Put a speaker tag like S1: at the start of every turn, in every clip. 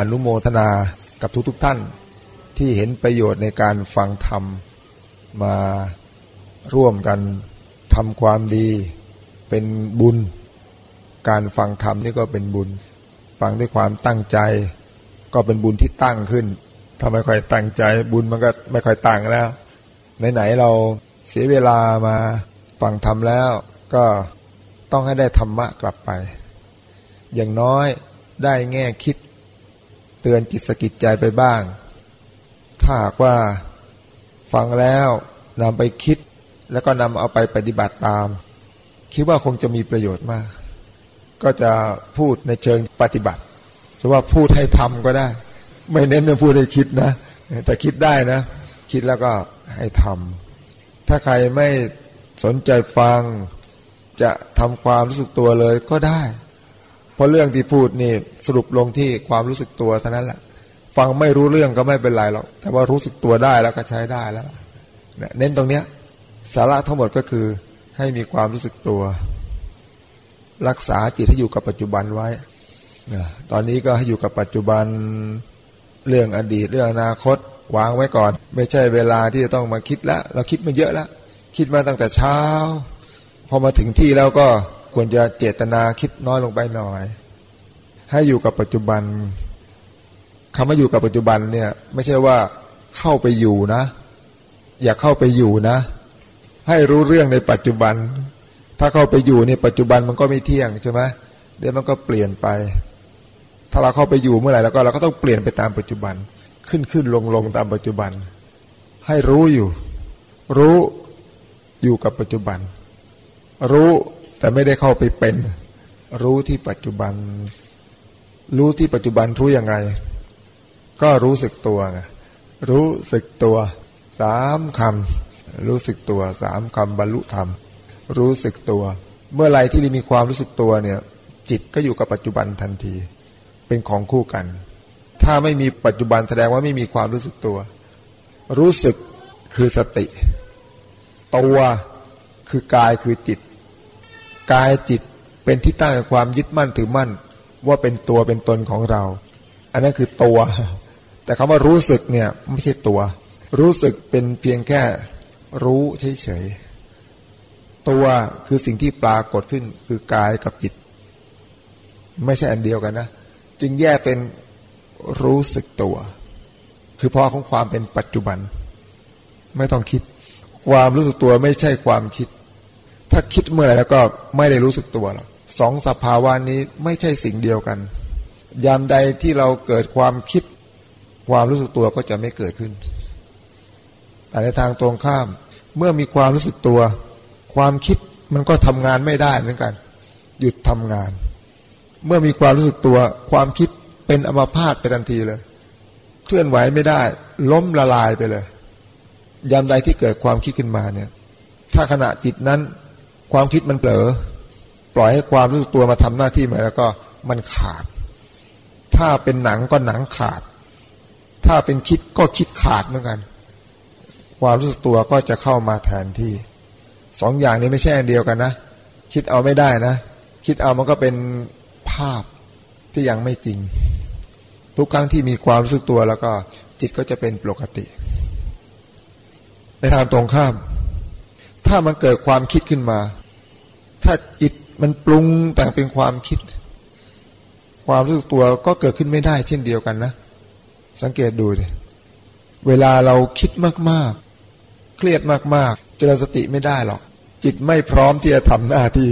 S1: อนุโมทนากับทุกๆทท่านที่เห็นประโยชน์ในการฟังธรรม มาร่วมกันทำความดีเป็นบุญ การฟังธรรมนี่ก็เป็นบุญ ฟังด้วยความตั้งใจ ก็เป็นบุญที่ตั้งขึ้นถ้าไม่ค่อยตั้งใจบุญมันก็ไม่ค่อยตั้งแล้วไหนๆเราเสียเวลามาฟังธรรมแล้ว ก็ต้องให้ได้ธรรมะกลับไป อย่างน้อยได้แง่คิด เตือนจิตสกิจใจไปบ้าง ถ้าหากว่าฟังแล้วนำไปคิด แล้วก็นำเอาไปปฏิบัติตาม คิดว่าคงจะมีประโยชน์มาก ก็จะพูดในเชิงปฏิบัติจะว่าพูดให้ทำก็ได้ ไม่เน้นว่าพูดให้คิดนะ แต่คิดได้นะ คิดแล้วก็ให้ทำถ้าใครไม่สนใจฟังจะทำความรู้สึกตัวเลยก็ได้ ราะเรื่องที่พูดนี่สรุปลงที่ความรู้สึกตัวเท่านั้นแหละฟังไม่รู้เรื่องก็ไม่เป็นไรหรอกแต่ว่ารู้สึกตัวได้แล้วก็ใช้ได้แล้วเน้นตรงเนี้ยสาระทั้งหมดก็คือให้มีความรู้สึกตัว รักษาจิตให้อยู่กับปัจจุบันไว้ตอนนี้ก็ให้อยู่กับปัจจุบันเรื่องอดีตเรื่องอนาคตวางไว้ก่อน ไม่ใช่เวลาที่จะต้องมาคิดแล้วเราคิดมาเยอะแล้วคิดมาตั้งแต่เช้า พอมาถึงที่แล้วก็ ควรจะเจตนาคิดน้อยลงไปหน่อย ให้อยู่กับปัจจุบันคำว่าอยู่กับปัจจุบันเนี่ย ไม่ใช่ว่าเข้าไปอยู่นะ อย่าเข้าไปอยู่นะ ให้รู้เรื่องในปัจจุบัน ถ้าเข้าไปอยู่ในปัจจุบันมันก็ไม่เที่ยงใช่ไหมเดี๋ยวมันก็เปลี่ยนไป ถ้าเราเข้าไปอยู่เมื่อไหร่แล้วก็เราก็ต้องเปลี่ยนไปตามปัจจุบัน ขึ้นขึ้นลงลงตามปัจจุบัน ให้รู้อยู่ รู้อยู่กับปัจจุบัน รู้ แต่ไม่ได้เข้าไปเป็น รู้ที่ปัจจุบัน รู้ที่ปัจจุบันรู้อย่างไร ก็รู้สึกตัวไงรู้สึกตัวสามคำรู้สึกตัวสามคำบรรลุธรรม รู้สึกตัว เมื่อไรที่มีความรู้สึกตัวเนี่ย จิตก็อยู่กับปัจจุบันทันที เป็นของคู่กัน ถ้าไม่มีปัจจุบันแสดงว่าไม่มีความรู้สึกตัว รู้สึกคือสติ ตัวคือกายคือจิต กายจิตเป็นที่ตั้งแห่งความยึดมั่นถือมั่น ว่าเป็นตัวเป็นตนของเรา อันนั้นคือตัว แต่คำว่ารู้สึกเนี่ยไม่ใช่ตัว รู้สึกเป็นเพียงแค่รู้เฉยๆตัวคือสิ่งที่ปรากฏขึ้นคือกายกับจิต ไม่ใช่อันเดียวกันนะจึงแยกเป็นรู้สึกตัว คือพอของความเป็นปัจจุบัน ไม่ต้องคิด ความรู้สึกตัวไม่ใช่ความคิด ถ้าคิดเมื่อไหร่แล้วก็ไม่ได้รู้สึกตัวหรอกสองสภาวะนี้ไม่ใช่สิ่งเดียวกัน ยามใดที่เราเกิดความคิด ความรู้สึกตัวก็จะไม่เกิดขึ้น แต่ในทางตรงข้าม เมื่อมีความรู้สึกตัว ความคิดมันก็ทำงานไม่ได้เหมือนกัน หยุดทำงาน เมื่อมีความรู้สึกตัว ความคิดเป็นอมพาตไปทันทีเลย เคลื่อนไหวไม่ได้ ล้มละลายไปเลย ยามใดที่เกิดความคิดขึ้นมาเนี่ย ถ้าขณะจิตนั้น ความคิดมันเผลอปล่อยให้ความรู้สึกตัวมาทำหน้าที่มาแล้วก็มันขาด ถ้าเป็นหนังก็หนังขาด ถ้าเป็นคิดก็คิดขาดเหมือนกัน ความรู้สึกตัวก็จะเข้ามาแทนที่สองอย่างนี้ไม่ใช่อันเดียวกันนะคิดเอาไม่ได้นะ คิดเอามันก็เป็นภาพที่ยังไม่จริง ทุกครั้งที่มีความรู้สึกตัวแล้วก็จิตก็จะเป็นปกติ ในทางตรงข้าม ถ้ามันเกิดความคิดขึ้นมา ถ้าจิตมันปรุงแต่งเป็นความคิด ความรู้สึกตัวก็เกิดขึ้นไม่ได้เช่นเดียวกันนะ สังเกตดูดิเวลาเราคิดมากๆ เครียดมากๆ เจริญสติไม่ได้หรอก จิตไม่พร้อมที่จะทำหน้าที่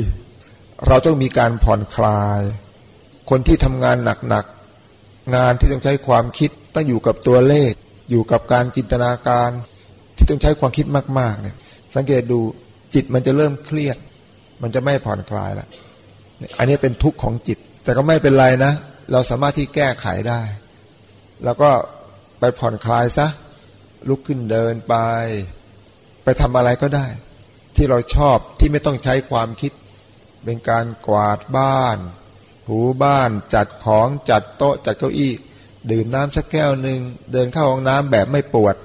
S1: เราต้องมีการผ่อนคลาย คนที่ทำงานหนักๆ งานที่ต้องใช้ความคิดต้องอยู่กับตัวเลข อยู่กับการจินตนาการ ที่ต้องใช้ความคิดมากๆเนี่ยสังเกตดูจิตมันจะเริ่มเครียด มันจะไม่ผ่อนคลายละอันนี้เป็นทุกข์ของจิต แต่ก็ไม่เป็นไรนะ เราสามารถที่แก้ไขได้ แล้วก็ไปผ่อนคลายซะ ลุกขึ้นเดินไป ไปทำอะไรก็ได้ ที่เราชอบที่ไม่ต้องใช้ความคิด เป็นการกวาดบ้าน ถูบ้าน จัดของจัดโต๊ะจัดเก้าอี้ ดื่มน้ำสักแก้วหนึ่ง เดินเข้าห้องน้ำแบบไม่ปวด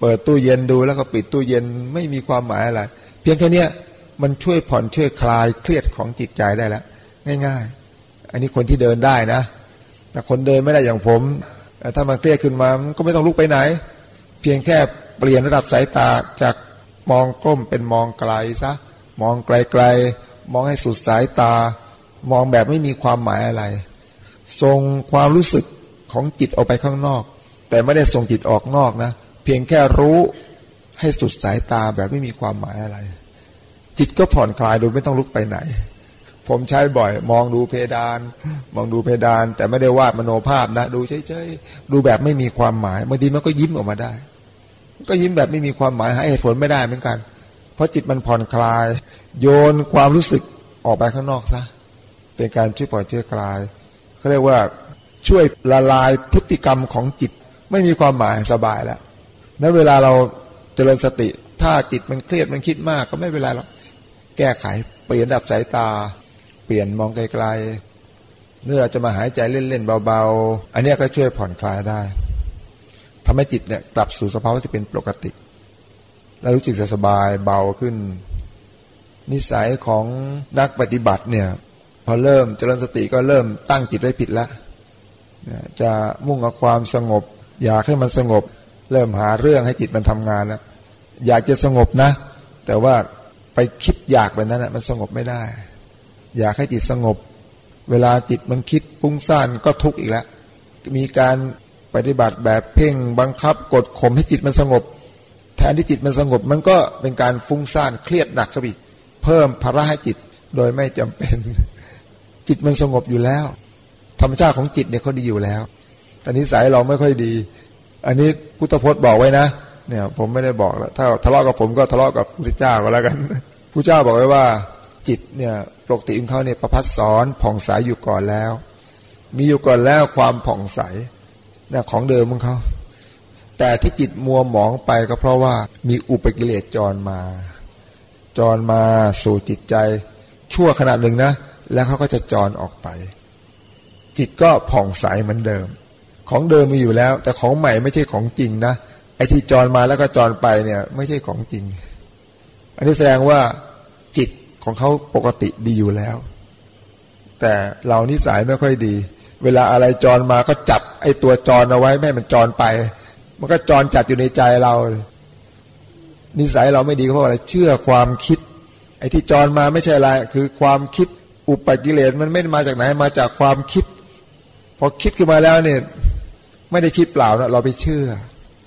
S1: เปิดตู้เย็นดูแล้วก็ปิดตู้เย็นไม่มีความหมายอะไร เพียงแค่นี้ มันช่วยผ่อนช่วยคลายเครียดของจิตใจได้แล้วง่าย ๆ อันนี้คนที่เดินได้นะ แต่คนเดินไม่ได้อย่างผม ถ้ามันเครียดขึ้นมามันก็ไม่ต้องลุกไปไหน เพียงแค่เปลี่ยนระดับสายตาจากมองก้มเป็นมองไกลซะมองไกลๆมองให้สุดสายตา มองแบบไม่มีความหมายอะไรทรงความรู้สึกของจิตออกไปข้างนอก แต่ไม่ได้ส่งจิตออกนอกนะ เพียงแค่รู้ให้สุดสายตาแบบไม่มีความหมายอะไร จิตก็ผ่อนคลายโดยไม่ต้องลุกไปไหน ผมใช้บ่อย มองดูเพดาน มองดูเพดาน แต่ไม่ได้วาดมโนภาพนะ ดูเฉยๆดูแบบไม่มีความหมายบางทีมันก็ยิ้มออกมาได้ ก็ยิ้มแบบไม่มีความหมายหาเหตุผลไม่ได้เหมือนกัน เพราะจิตมันผ่อนคลาย โยนความรู้สึกออกไปข้างนอกซะเป็นการช่วยปล่อยเชื้อคลายเขาเรียกว่าช่วยละลายพฤติกรรมของจิต ไม่มีความหมายสบายแล้วในเวลาเราเจริญสติ ถ้าจิตมันเครียดมันคิดมากก็ไม่เป็นไรหรอก แก้ไข เปลี่ยนดับสายตา เปลี่ยนมองไกลๆเมื่อเราจะมาหายใจเล่นๆเบาๆ อันนี้ก็ช่วยผ่อนคลายได้ทำให้จิตเนี่ยกลับสู่สภาวะที่เป็นปกติ แล้วรู้สึกสบายเบาขึ้น นิสัยของนักปฏิบัติเนี่ย พอเริ่มเจริญสติก็เริ่มตั้งจิตไว้ผิดแล้วจะมุ่งกับความสงบ อยากให้มันสงบ เริ่มหาเรื่องให้จิตมันทำงานแล้วอยากจะสงบนะ แต่ว่า ไปคิดอยากแบบนั้นนะมันสงบไม่ได้ อยากให้จิตสงบ เวลาจิตมันคิดฟุ้งซ่านก็ทุกข์อีกแล้ว มีการปฏิบัติแบบเพ่งบังคับ กดข่มให้จิตมันสงบ แทนที่จิตมันสงบ มันก็เป็นการฟุ้งซ่านเครียดหนักขึ้นอีกเพิ่มภาระให้จิตโดยไม่จำเป็น จิตมันสงบอยู่แล้ว ธรรมชาติของจิตเนี่ยเขาดีอยู่แล้วแต่นิสัยเราไม่ค่อยดี อันนี้พุทธพจน์บอกไว้นะ เนี่ย ผมไม่ได้บอกแล้วถ้าทะเลาะกับผมก็ทะเลาะกับพระเจ้าก็แล้วกันพระเจ้าบอกไว้ว่า จิตเนี่ยปกติของเขาเนี่ยประพัดสอนผ่องใสยอยู่ก่อนแล้ว มีอยู่ก่อนแล้วความผ่องใสเนี่ยของเดิมของเขาแต่ที่จิตมัวหมองไปก็เพราะว่ามีอุปกิเลสจรมา จรมาสู่จิตใจ ชั่วขนาดหนึ่งนะ แล้วเขาก็จะจรออกไป จิตก็ผ่องใสเหมือนเดิม ของเดิมมีอยู่แล้ว แต่ของใหม่ไม่ใช่ของจริงนะ ไอ้ที่จรมาแล้วก็จรไปเนี่ย ไม่ใช่ของจริง อันนี้แสดงว่าจิตของเขาปกติดีอยู่แล้ว แต่เรานิสัยไม่ค่อยดี เวลาอะไรจรมาก็จับ ไอ้ตัวจรเอาไว้ไม่ให้มันจรไป มันก็จรจัดอยู่ในใจเรา นิสัยเราไม่ดีเพราะอะไรเชื่อความคิด ไอ้ที่จรมาไม่ใช่อะไรคือความคิดอุปกิเลสมันไม่มาจากไหนมาจากความคิด พอคิดขึ้นมาแล้วเนี่ย ไม่ได้คิดเปล่านะเราไปเชื่อ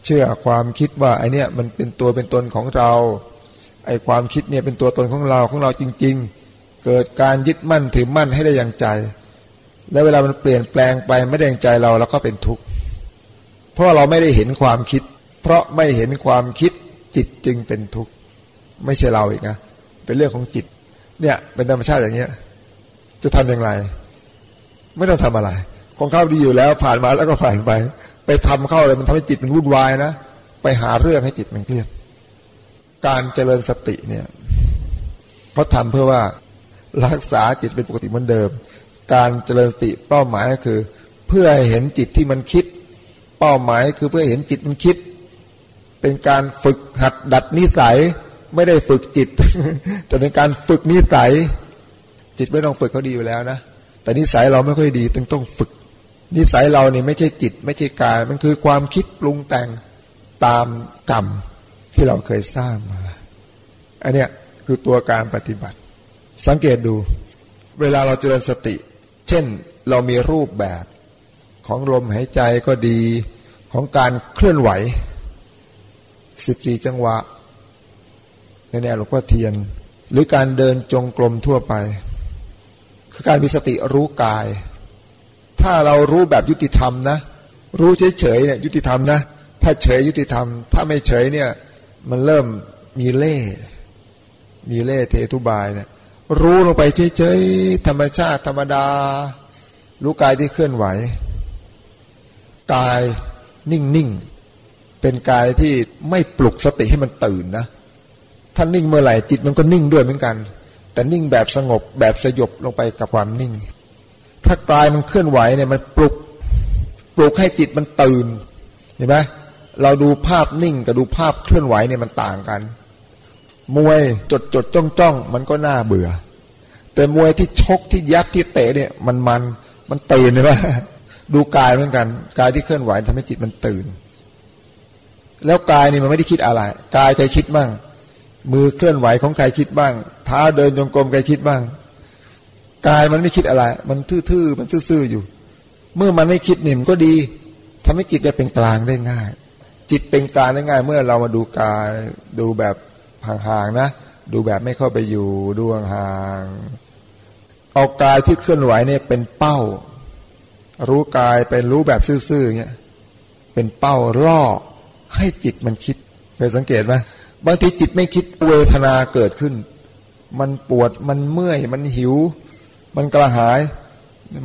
S1: เชื่อความคิดว่าไอเนี้ยมันเป็นตัวเป็นตนของเรา ไอความคิดเนี่ยเป็นตัวตนของเราของเราจริง ๆ เกิดการยึดมั่นถือมั่นให้ได้อย่างใจ แล้วเวลามันเปลี่ยนแปลงไปไม่ได้อย่างใจเราแล้วก็เป็นทุกข์เพราะเราไม่ได้เห็นความคิด เพราะไม่เห็นความคิดจิตจึงเป็นทุกข์ไม่ใช่เราอีกนะเป็นเรื่องของจิต เนี่ยเป็นธรรมชาติอย่างเงี้ย จะทำอย่างไร ไม่ต้องทำอะไร ของเข้าดีอยู่แล้วผ่านมาแล้วก็ผ่านไป ไปทำเข้าเลยมันทำให้จิตมันวุ่นวายนะไปหาเรื่องให้จิตมันเครียด การเจริญสติเนี่ยเพราะทำเพื่อว่ารักษาจิตเป็นปกติเหมือนเดิม การเจริญสติเป้าหมายก็คือ เพื่อให้เห็นจิตที่มันคิด เป้าหมายคือเพื่อเห็นจิตมันคิด เป็นการฝึกหัดดัดนิสัย ไม่ได้ฝึกจิต แต่เป็นการฝึกนิสัย จิตไม่ต้องฝึกเขาดีอยู่แล้วนะแต่นิสัยเราไม่ค่อยดีต้องต้องฝึก นิสัยเราเนี่ยไม่ใช่จิต ไม่ใช่กาย มันคือความคิดปรุงแต่งตามกรรมที่เราเคยสร้างมาอันเนี้ยคือตัวการปฏิบัติ สังเกตดู เวลาเราเจริญสติ เช่นเรามีรูปแบบ ของลมหายใจก็ดีของการเคลื่อนไหวสิบสี่จังหวะ ในแนวหลวงพ่อเทียน หรือการเดินจงกรมทั่วไป คือการมีสติรู้กาย ถ้าเรารู้แบบยุติธรรมนะ รู้เฉยๆเนี่ยยุติธรรมนะ ถ้าเฉยยุติธรรม ถ้าไม่เฉยเนี่ย มันเริ่มมีเล่มีเล่เททุบายเนี่ยรู้ลงไปเฉยๆธรรมชาติธรรมดา รู้กายที่เคลื่อนไหว กายนิ่งๆ เป็นกายที่ไม่ปลุกสติให้มันตื่นนะถ้านิ่งเมื่อไหร่จิตมันก็นิ่งด้วยเหมือนกัน แต่นิ่งแบบสงบแบบสยบลงไปกับความนิ่ง ถ้ากายมันเคลื่อนไหวเนี่ยมันปลุกปลุกให้จิตมันตื่นเห็นไหมเราดูภาพนิ่งกับดูภาพเคลื่อนไหวเนี่ยมันต่างกัน มวยจดจดจ้องจ้องมันก็น่าเบื่อ แต่มวยที่ชกที่ยับที่เตะเนี่ย มันมันมันตื่นเห็นไหมดูกายเหมือนกันกายที่เคลื่อนไหวทำให้จิตมันตื่น แล้วกายนี่มันไม่ได้คิดอะไรกายใครคิดบ้างมือเคลื่อนไหวของใครคิดบ้างเท้าเดินจงกรมใครคิดบ้าง กายมันไม่คิดอะไร มันทื่อๆมันซื่อๆอยู่ เมื่อมันไม่คิดนิ่มก็ดีทำให้จิตได้เป็นกลางได้ง่าย จิตเป็นกลางได้ง่าย เมื่อเรามาดูกายดูแบบห่างๆนะ ดูแบบไม่เข้าไปอยู่ดูห่างๆเอากายที่เคลื่อนไหวเนี่ยเป็นเป้า รู้กายเป็นรู้แบบซื่อๆเงี้ยเป็นเป้าล่อให้จิตมันคิดเคยสังเกตไหมบางทีจิตไม่คิดเวทนาเกิดขึ้น มันปวดมันเมื่อยมันหิว มันกระหาย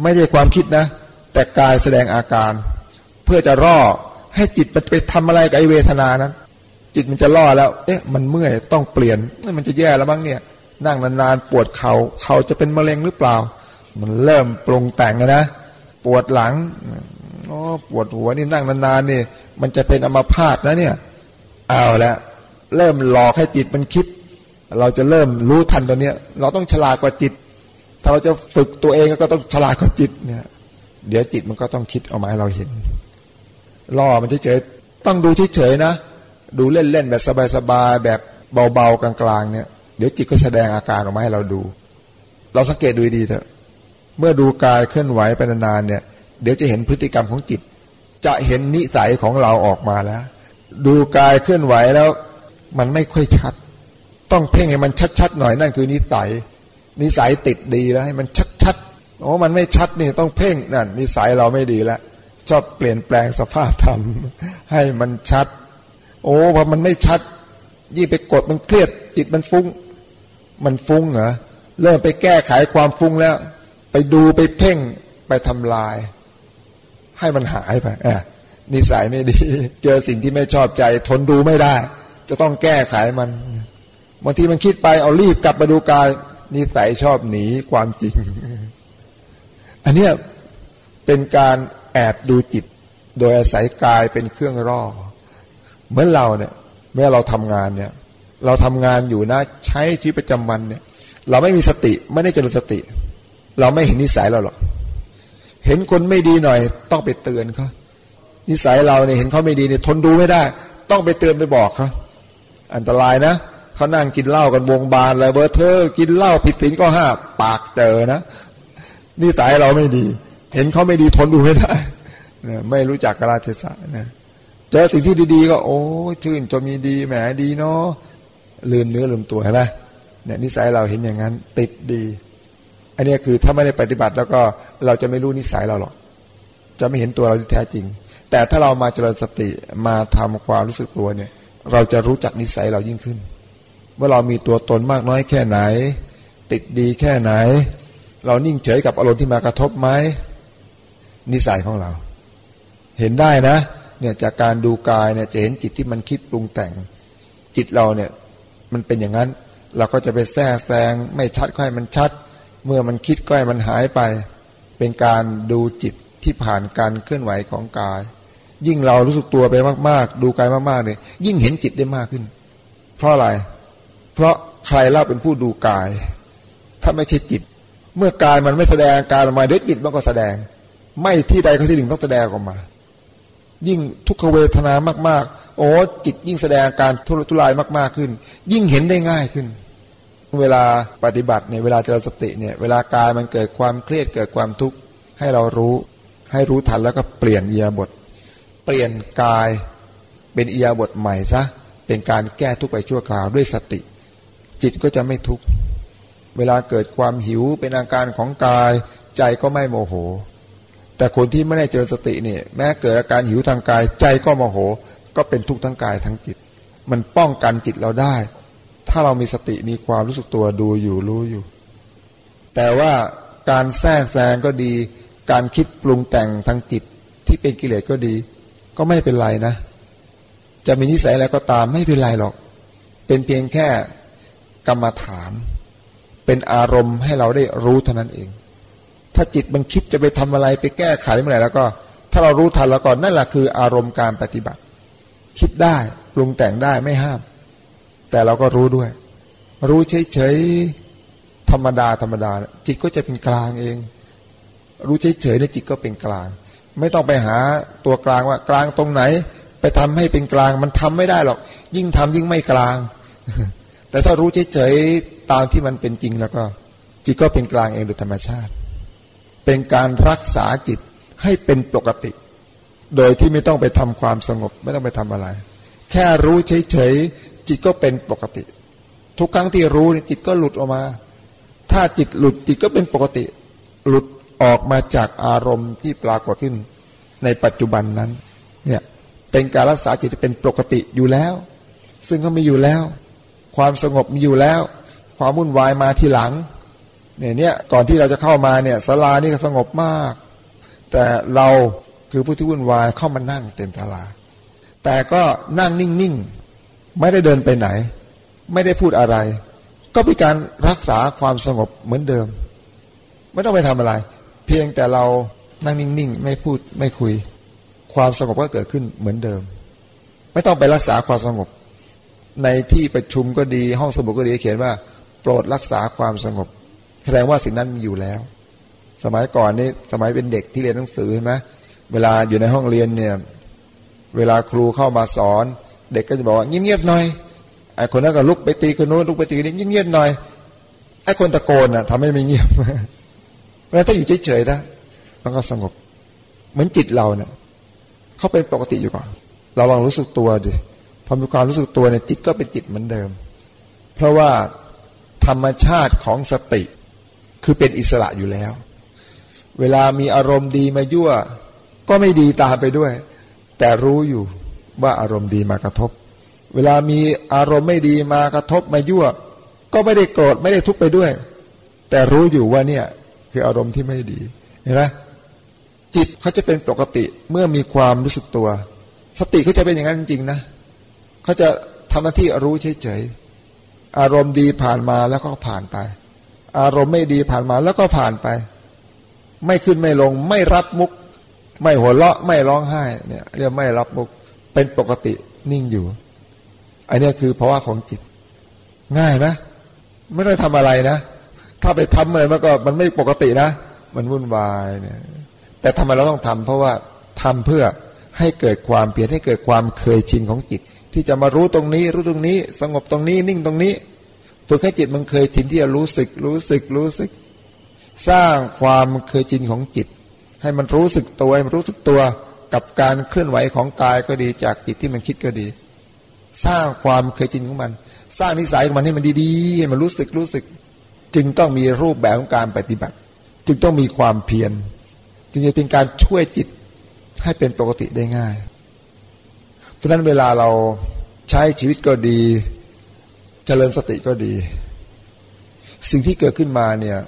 S1: ไม่ใช่ความคิดนะ แต่กายแสดงอาการ เพื่อจะล่อให้จิตมันไปทำอะไรกับไอเวทนานั้น จิตมันจะล่อแล้ว เอ๊ะ มันเมื่อยต้องเปลี่ยนมันจะแย่แล้วบ้างเนี่ย นั่งนานๆปวดเขา่าเขาจะเป็นมะเร็งหรือเปล่า มันเริ่มปรุงแต่งนะ ปวดหลังอ๋อปวดหัวนี่นั่งนานๆนี่มันจะเป็นอัมาพาตนะเนี่ยเอาแล้วเริ่มหลอกให้จิตมันคิด เราจะเริ่มรู้ทันตัวเนี้ย เราต้องฉลาดกว่าจิต ถ้าเราจะฝึกตัวเองก็ต้องฉลาดกว่าจิตเนี่ย เดี๋ยวจิตมันก็ต้องคิดออกมาให้เราเห็นล่อมันเฉยๆต้องดูเฉยๆนะ ดูเล่นๆแบบสบายๆแบบเบาๆกลางๆเนี่ย เดี๋ยวจิตก็แสดงอาการออกมาให้เราดู เราสังเกตดูดีเถอะ เมื่อดูกายเคลื่อนไหวไปนานๆเนี่ย เดี๋ยวจะเห็นพฤติกรรมของจิต จะเห็นนิสัยของเราออกมาแล้ว ดูกายเคลื่อนไหวแล้ว มันไม่ค่อยชัด ต้องเพ่งให้มันชัดๆหน่อยนั่นคือนิสัย นิสัยติดดีแล้วให้มันชัดๆโอ้มันไม่ชัดนี่ต้องเพ่งนั่นนิสัยเราไม่ดีแล้วชอบเปลี่ยนแปลงสภาพธรรมให้มันชัด โอ้พอมันไม่ชัด ยิ่งไปกดมันเครียด จิตมันฟุง้ง มันฟุ้งเหรอเริ่มไปแก้ไขความฟุ้งแล้ว ไปดูไปเพ่งไปทำลาย ให้มันหายไปอะนิสัยไม่ดี เจอสิ่งที่ไม่ชอบใจ ทนดูไม่ได้ จะต้องแก้ไขมันบางทีมันคิดไปเอารีบกลับมาดูกาย นิสัยชอบหนีความจริง อันเนี้ยเป็นการแอบดูจิต โดยอาศัยกายเป็นเครื่องร่อ เหมือนเราเนี่ย เมื่อเราทำงานเนี่ย เราทำงานอยู่นะ ใช้ชีวิตประจำวันเนี่ย เราไม่มีสติไม่ได้เจริญสติ เราไม่เห็นนิสัยเราหรอก เห็นคนไม่ดีหน่อย ต้องไปเตือนเขานิสัยเราเนี่ยเห็นเขาไม่ดีเนี่ยทนดูไม่ได้ ต้องไปเตือนไปบอกเขาอันตรายนะ เขานั่งกินเหล้ากันวงบานเลยเบอร์เธอ กินเหล้าผิดศีลก็ห้าปากเจอนะนิสัยเราไม่ดี เห็นเขาไม่ดีทนดูไม่ได้ไม่รู้จักกราเทศะนะเจอสิ่งที่ดีๆ ก็ โอ้ชื่นจะมีดีแหมดีเนาะลืมเนื้อลืมตัวใช่ไหมเนี่ยนิสัยเราเห็นอย่างนั้น ติดดี อันนี้คือถ้าไม่ได้ปฏิบัติแล้วก็เราจะไม่รู้นิสัยเราหรอก จะไม่เห็นตัวเราที่แท้จริง แต่ถ้าเรามาเจริญสติมาทำความรู้สึกตัวเนี่ย เราจะรู้จักนิสัยเรายิ่งขึ้น ว่าเรามีตัวตนมากน้อยแค่ไหน ติดดีแค่ไหน เรานิ่งเฉยกับอารมณ์ที่มากระทบไหมนิสัยของเรา เห็นได้นะเนี่ยจากการดูกายเนี่ยจะเห็นจิตที่มันคิดปรุงแต่ง จิตเราเนี่ยมันเป็นอย่างนั้น เราก็จะไปแทรกแซงไม่ชัดค่อยมันชัด เมื่อมันคิดก็ให้มันหายไป เป็นการดูจิตที่ผ่านการเคลื่อนไหวของกาย ยิ่งเรารู้สึกตัวไปมาก ๆ ดูกายมากๆเนี่ยยิ่งเห็นจิตได้มากขึ้น เพราะอะไร เพราะใครเล่าเป็นผู้ดูกาย ถ้าไม่ใช่จิต เมื่อกายมันไม่แสดงการออกมาเดี๋ยวจิตมันก็แสดง ไม่ที่ใดก็ที่หนึ่งต้องแสดงออกมา ยิ่งทุกขเวทนามากๆ โอ้จิตยิ่งแสดงการทุรทุรายมาก ๆขึ้น ยิ่งเห็นได้ง่ายขึ้น เวลาปฏิบัติเนี่ยเวลาเจริญสติเนี่ยเวลากายมันเกิดความเครียดเกิดความทุกข์ให้เรารู้ ให้รู้ทันแล้วก็เปลี่ยนเอียบท เปลี่ยนกายเป็นเอียบทใหม่ซะเป็นการแก้ทุกข์ไปชั่วคราวด้วยสติ จิตก็จะไม่ทุกข์เวลาเกิดความหิวเป็นอาการของกาย ใจก็ไม่โมโห แต่คนที่ไม่ได้เจริญสติเนี่ยแม้เกิดอาการหิวทางกาย ใจก็โมโห ก็เป็นทุกข์ทั้งกายทั้งจิต มันป้องกันจิตเราได้ ถ้าเรามีสติมีความรู้สึกตัวดูอยู่รู้อยู่ แต่ว่าการแทรกแซงก็ดี การคิดปรุงแต่งทางจิตที่เป็นกิเลสก็ดี ก็ไม่เป็นไรนะ จะมีนิสัยอะไรก็ตามไม่เป็นไรหรอก เป็นเพียงแค่ กรรมฐาน เป็นอารมณ์ให้เราได้รู้เท่านั้นเอง ถ้าจิตมันคิดจะไปทำอะไรไปแก้ไขเมื่อไหร่แล้วก็ ถ้าเรารู้ทันแล้วก่อนนั่นแหละคืออารมณ์การปฏิบัติ คิดได้ปรุงแต่งได้ไม่ห้าม แต่เราก็รู้ด้วย รู้เฉยๆธรรมดาธรรมดา จิตก็จะเป็นกลางเอง รู้เฉยๆในจิตก็เป็นกลาง ไม่ต้องไปหาตัวกลางว่ากลางตรงไหน ไปทำให้เป็นกลางมันทำไม่ได้หรอก ยิ่งทำยิ่งไม่กลาง แต่ถ้ารู้เฉยๆตามที่มันเป็นจริงแล้วก็ จิตก็เป็นกลางเองโดยธรรมชาติ เป็นการรักษาจิตให้เป็นปกติ โดยที่ไม่ต้องไปทำความสงบ ไม่ต้องไปทำอะไร แค่รู้เฉยๆจิตก็เป็นปกติ ทุกครั้งที่รู้จิตก็หลุดออกมา ถ้าจิตหลุดจิตก็เป็นปกติ หลุดออกมาจากอารมณ์ที่ปรากฏขึ้น ในปัจจุบันนั้น เนี่ยเป็นการรักษาจิตจะเป็นปกติอยู่แล้ว ซึ่งก็มีอยู่แล้ว ความสงบมีอยู่แล้ว ความวุ่นวายมาทีหลังเนี่ยเนี่ยก่อนที่เราจะเข้ามาเนี่ยศาลานี่สงบมาก แต่เราคือผู้ที่วุ่นวายเข้ามานั่งเต็มศาลา แต่ก็นั่งนิ่งๆ ไม่ได้เดินไปไหน ไม่ได้พูดอะไร ก็เป็นการรักษาความสงบเหมือนเดิม ไม่ต้องไปทำอะไร เพียงแต่เรานั่งนิ่งๆ ไม่พูดไม่คุย ความสงบก็เกิดขึ้นเหมือนเดิม ไม่ต้องไปรักษาความสงบ ในที่ประชุมก็ดีห้องสมุดก็ดีเขียนว่า โปรดรักษาความสงบ แสดงว่าสิ่งนั้นมีอยู่แล้ว สมัยก่อนนี่สมัยเป็นเด็กที่เรียนหนังสือใช่ไหมเวลาอยู่ในห้องเรียนเนี่ย เวลาครูเข้ามาสอน เด็กก็จะบอกว่าเงียบๆหน่อยไอ้คนนั้นก็ลุกไปตีคนโน้นลุกไปตีนี้เงียบๆหน่อยไอ้คนตะโกนอะทำให้ไม่เงียบเพราะถ้าอยู่เฉยๆนะมันก็สงบ เหมือนจิตเราเนี่ยเขาเป็นปกติอยู่ก่อน เราลองรู้สึกตัวดิ พอมีความรู้สึกตัวเนี่ยจิตก็เป็นจิตเหมือนเดิม เพราะว่าธรรมชาติของสติ คือเป็นอิสระอยู่แล้ว เวลามีอารมณ์ดีมายั่ว ก็ไม่ดีตามไปด้วย แต่รู้อยู่ว่าอารมณ์ดีมากระทบ เวลามีอารมณ์ไม่ดีมากระทบมายั่ว ก็ไม่ได้โกรธไม่ได้ทุกข์ไปด้วย แต่รู้อยู่ว่าเนี่ยคืออารมณ์ที่ไม่ดีเห็นไหมจิตเขาจะเป็นปกติเมื่อมีความรู้สึกตัว สติเขาจะเป็นอย่างนั้นจริงๆนะเขาจะทำหน้าที่รู้เฉยๆอารมณ์ดีผ่านมาแล้วก็ผ่านไป อารมณ์ไม่ดีผ่านมาแล้วก็ผ่านไป ไม่ขึ้นไม่ลง ไม่รับมุก ไม่หัวเราะไม่ร้องไห้เนี่ยเรียกไม่รับมุกเป็นปกตินิ่งอยู่อันนี้คือภาวะของจิต ง่ายไหมไม่ได้ทำอะไรนะ ถ้าไปทำอะไรมันก็มันไม่ปกตินะ มันวุ่นวายเนี่ยแต่ทำไมเราต้องทำเพราะว่าทำเพื่อให้เกิดความเปลี่ยนให้เกิดความเคยชินของจิต ที่จะมารู้ตรงนี้ รู้ตรงนี้ สงบตรงนี้ นิ่งตรงนี้ ฝึกให้จิตมันเคยชินที่จะรู้สึก รู้สึกรู้สึก สร้างความเคยชินของจิต ให้มันรู้สึกตัวให้มันรู้สึกตัวกับการเคลื่อนไหวของกายก็ดีจากจิตที่มันคิดก็ดี สร้างความเคยชินของมัน สร้างนิสัยของมันให้มันดีๆให้มันรู้สึกรู้สึก จึงต้องมีรูปแบบของการปฏิบัติ จึงต้องมีความเพียรจึงจะเป็นการช่วยจิตให้เป็นปกติได้ง่าย เพราะนั้นเวลาเราใช้ชีวิตก็ดี เจริญสติก็ดี สิ่งที่เกิดขึ้นมาเนี่ย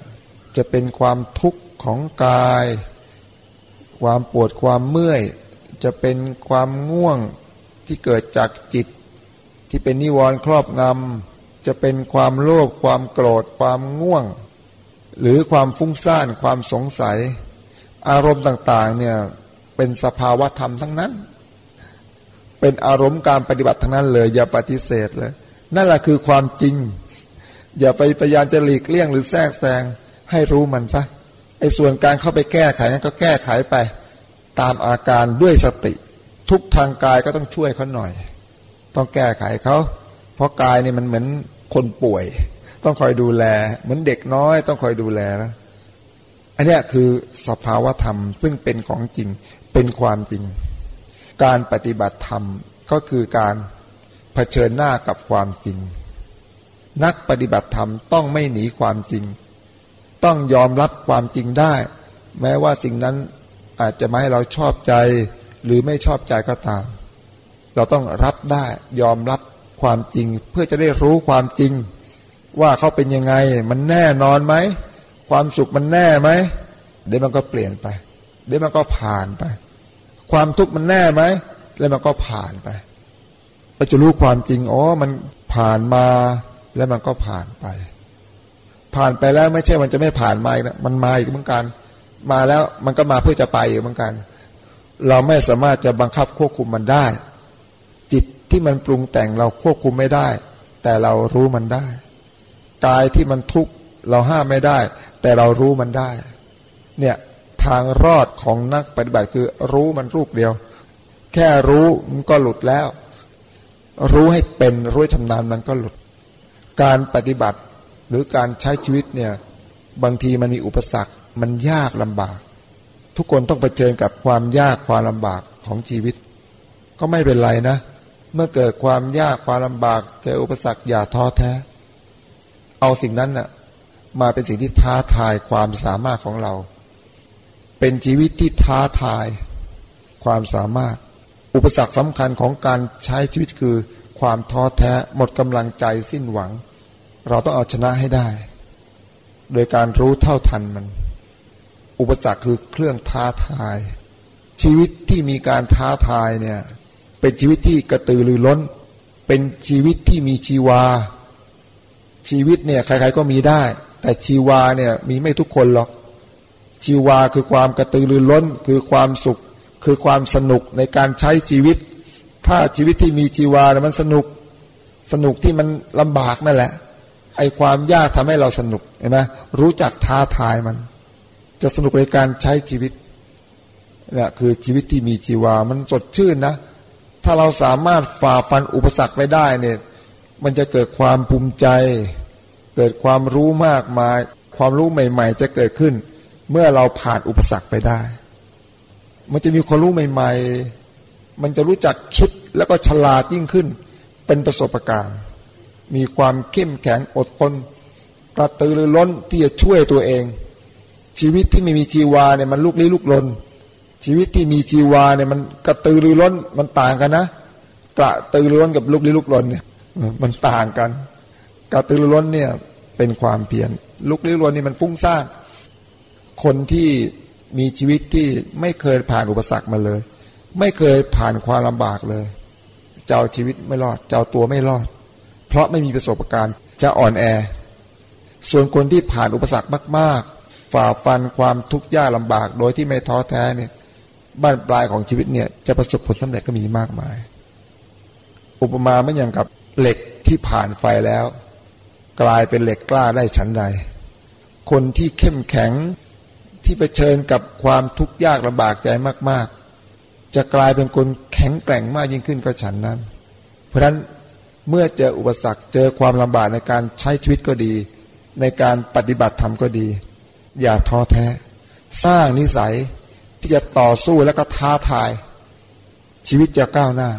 S1: จะเป็นความทุกข์ของกาย ความปวดความเมื่อย จะเป็นความง่วงที่เกิดจากจิต ที่เป็นนิวรณ์ครอบงำจะเป็นความโลภความโกรธ ความง่วง หรือความฟุ้งซ่านความสงสัย อารมณ์ต่างๆเนี่ยเป็นสภาวะธรรมทั้งนั้น เป็นอารมณ์การปฏิบัติทั้งนั้นเลย อย่าปฏิเสธเลย นั่นแหละคือความจริง อย่าไปพยายามจะหลีกเลี่ยงหรือแทรกแซงให้รู้มันซะไอ้ส่วนการเข้าไปแก้ไขนั้นก็แก้ไขไป ตามอาการด้วยสติ ทุกทางกายก็ต้องช่วยเขาหน่อย ต้องแก้ไขเขาเพราะกายนี่มันเหมือนคนป่วย ต้องคอยดูแล เหมือนเด็กน้อย ต้องคอยดูแลนะอันนี้คือสภาวธรรมซึ่งเป็นของจริงเป็นความจริง การปฏิบัติธรรมก็คือการเผชิญหน้ากับความจริง นักปฏิบัติธรรมต้องไม่หนีความจริง ต้องยอมรับความจริงได้ แม้ว่าสิ่งนั้นอาจจะไม่ให้เราชอบใจหรือไม่ชอบใจก็ตาม เราต้องรับได้ยอมรับความจริง เพื่อจะได้รู้ความจริง ว่าเขาเป็นยังไง มันแน่นอนไหม ความสุขมันแน่ไหมเดี๋ยวมันก็เปลี่ยนไป เดี๋ยวมันก็ผ่านไป ความทุกข์มันแน่ไหมแล้วมันก็ผ่านไปเราจะรู้ความจริงอ๋อมันผ่านมาแล้วมันก็ผ่านไป ผ่านไปแล้วไม่ใช่มันจะไม่ผ่านมาอีกนะมันมาอีกเหมือนกัน มาแล้วมันก็มาเพื่อจะไปอีกเหมือนกัน เราไม่สามารถจะบังคับควบคุมมันได้ จิตที่มันปรุงแต่งเราควบคุมไม่ได้ แต่เรารู้มันได้กายที่มันทุกข์เราห้ามไม่ได้ แต่เรารู้มันได้ เนี่ย ทางรอดของนักปฏิบัติคือรู้มันรูปเดียว แค่รู้มันก็หลุดแล้ว รู้ให้เป็นรู้ชำนาญมันก็หลุด การปฏิบัติหรือการใช้ชีวิตเนี่ยบางทีมันมีอุปสรรคมันยากลำบาก ทุกคนต้องเผชิญกับความยากความลำบากของชีวิต ก็ไม่เป็นไรนะ เมื่อเกิดความยากความลำบากเจออุปสรรคอย่าท้อแท้ เอาสิ่งนั้นน่ะมาเป็นสิ่งที่ท้าทายความสามารถของเรา เป็นชีวิตที่ท้าทายความสามารถ อุปสรรคสำคัญของการใช้ชีวิตคือ ความท้อแท้หมดกำลังใจสิ้นหวัง เราต้องเอาชนะให้ได้ โดยการรู้เท่าทันมัน อุปสรรคคือเครื่องท้าทาย ชีวิตที่มีการท้าทายเนี่ยเป็นชีวิตที่กระตือรือร้น เป็นชีวิตที่มีชีวา ชีวิตเนี่ยใครๆก็มีได้ แต่ชีวาเนี่ยมีไม่ทุกคนหรอก ชีวาคือความกระตือรือร้น คือความสุข คือความสนุกในการใช้ชีวิต ถ้าชีวิตที่มีชีวาเนี่ยมันสนุกสนุกที่มันลำบากนั่นแหละ ไอความยากทำให้เราสนุกเห็นไหมรู้จักท้าทายมัน จะสนุกในการใช้ชีวิตนี่คือชีวิตที่มีชีวา มันสดชื่นนะ ถ้าเราสามารถฝ่าฟันอุปสรรคไปได้เนี่ย มันจะเกิดความภูมิใจ เกิดความรู้มากมาย ความรู้ใหม่ ๆ จะเกิดขึ้น เมื่อเราผ่านอุปสรรคไปได้ มันจะมีความรู้ใหม่ ๆ มันจะรู้จักคิดแล้วก็ฉลาดยิ่งขึ้น เป็นประสบการณ์ มีความเข้มแข็งอดทนกระตือรือร้นที่จะช่วยตัวเอง ชีวิตที่ไม่มีชีวาเนี่ยมันลุกลี้ลุกลน ชีวิตที่มีชีวาเนี่ยมันกระตือรือร้นมันต่างกันนะกระตือรือร้นกับลุกลี้ลุกลนเนี่ยมันต่างกัน กระตือรือร้นเนี่ยเป็นความเพียรลุกลี้ลุกลนนี่มันฟุ้งซ่าน คนที่มีชีวิตที่ไม่เคยผ่านอุปสรรคมาเลย ไม่เคยผ่านความลำบากเลย เจ้าชีวิตไม่รอด เจ้าตัวไม่รอด เพราะไม่มีประสบการณ์จะอ่อนแอ ส่วนคนที่ผ่านอุปสรรคมาก ๆ ฝ่าฟันความทุกข์ยากลำบาก โดยที่ไม่ท้อแท้เนี่ยบ้านปลายของชีวิตเนี่ยจะประสบผลสำเร็จก็มีมากมาย อุปมาไม่อย่างกับเหล็กที่ผ่านไฟแล้ว กลายเป็นเหล็กกล้าได้ชั้นใด คนที่เข้มแข็ง ที่เผชิญกับความทุกข์ยากลำบากใจมาก ๆ จะกลายเป็นคนแข็งแกร่งมากยิ่งขึ้นก็ฉันนั้น เพราะฉะนั้นเมื่อเจออุปสรรคเจอความลำบากในการใช้ชีวิตก็ดี ในการปฏิบัติธรรมก็ดี อย่าท้อแท้ สร้างนิสัยที่จะต่อสู้แล้วก็ท้าทาย ชีวิตจะก้าวหน้า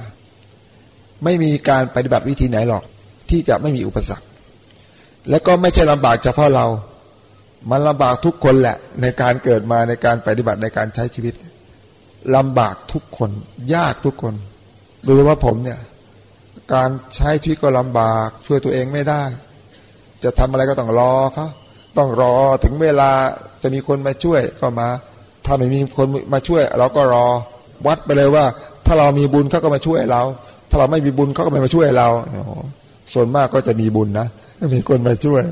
S1: ไม่มีการปฏิบัติวิธีไหนหรอก ที่จะไม่มีอุปสรรค แล้วก็ไม่ใช่ลำบากเฉพาะเรา มันลำบากทุกคนแหละ ในการเกิดมาในการปฏิบัติในการใช้ชีวิตลำบากทุกคน ยากทุกคนโดยว่าผมเนี่ย การใช้ชีวิตก็ลำบาก ช่วยตัวเองไม่ได้ จะทำอะไรก็ต้องรอเขาต้องรอถึงเวลาจะมีคนมาช่วยก็มา ถ้าไม่มีคนมาช่วย เราก็รอ วัดไปเลยว่า ถ้าเรามีบุญเขาก็มาช่วยเรา ถ้าเราไม่มีบุญเขาก็ไม่มาช่วยเราส่วนมากก็จะมีบุญนะมีคนมาช่วย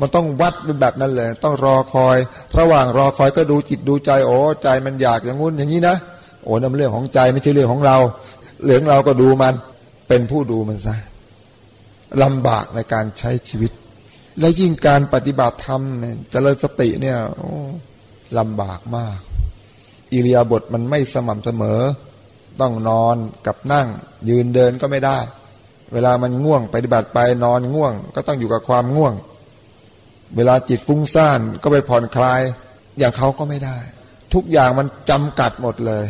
S1: มันต้องวัดเป็นแบบนั้นเลย ต้องรอคอย ระหว่างรอคอยก็ดูจิตดูใจ โอ้ใจมันอยากอย่างงู้นอย่างนี้นะโอ้นั่นเรื่องของใจไม่ใช่เรื่องของเราเรื่องเราก็ดูมัน เป็นผู้ดูมันซะลำบากในการใช้ชีวิต แล้วยิ่งการปฏิบัติธรรมเจริญสติเนี่ยลำบากมาก อิริยาบถมันไม่สม่ำเสมอ ต้องนอนกับนั่ง ยืนเดินก็ไม่ได้ เวลามันง่วงปฏิบัติไปนอนง่วง ก็ต้องอยู่กับความง่วง เวลาจิตฟุ้งซ่านก็ไปผ่อนคลาย อย่างเขาก็ไม่ได้ ทุกอย่างมันจำกัดหมดเลย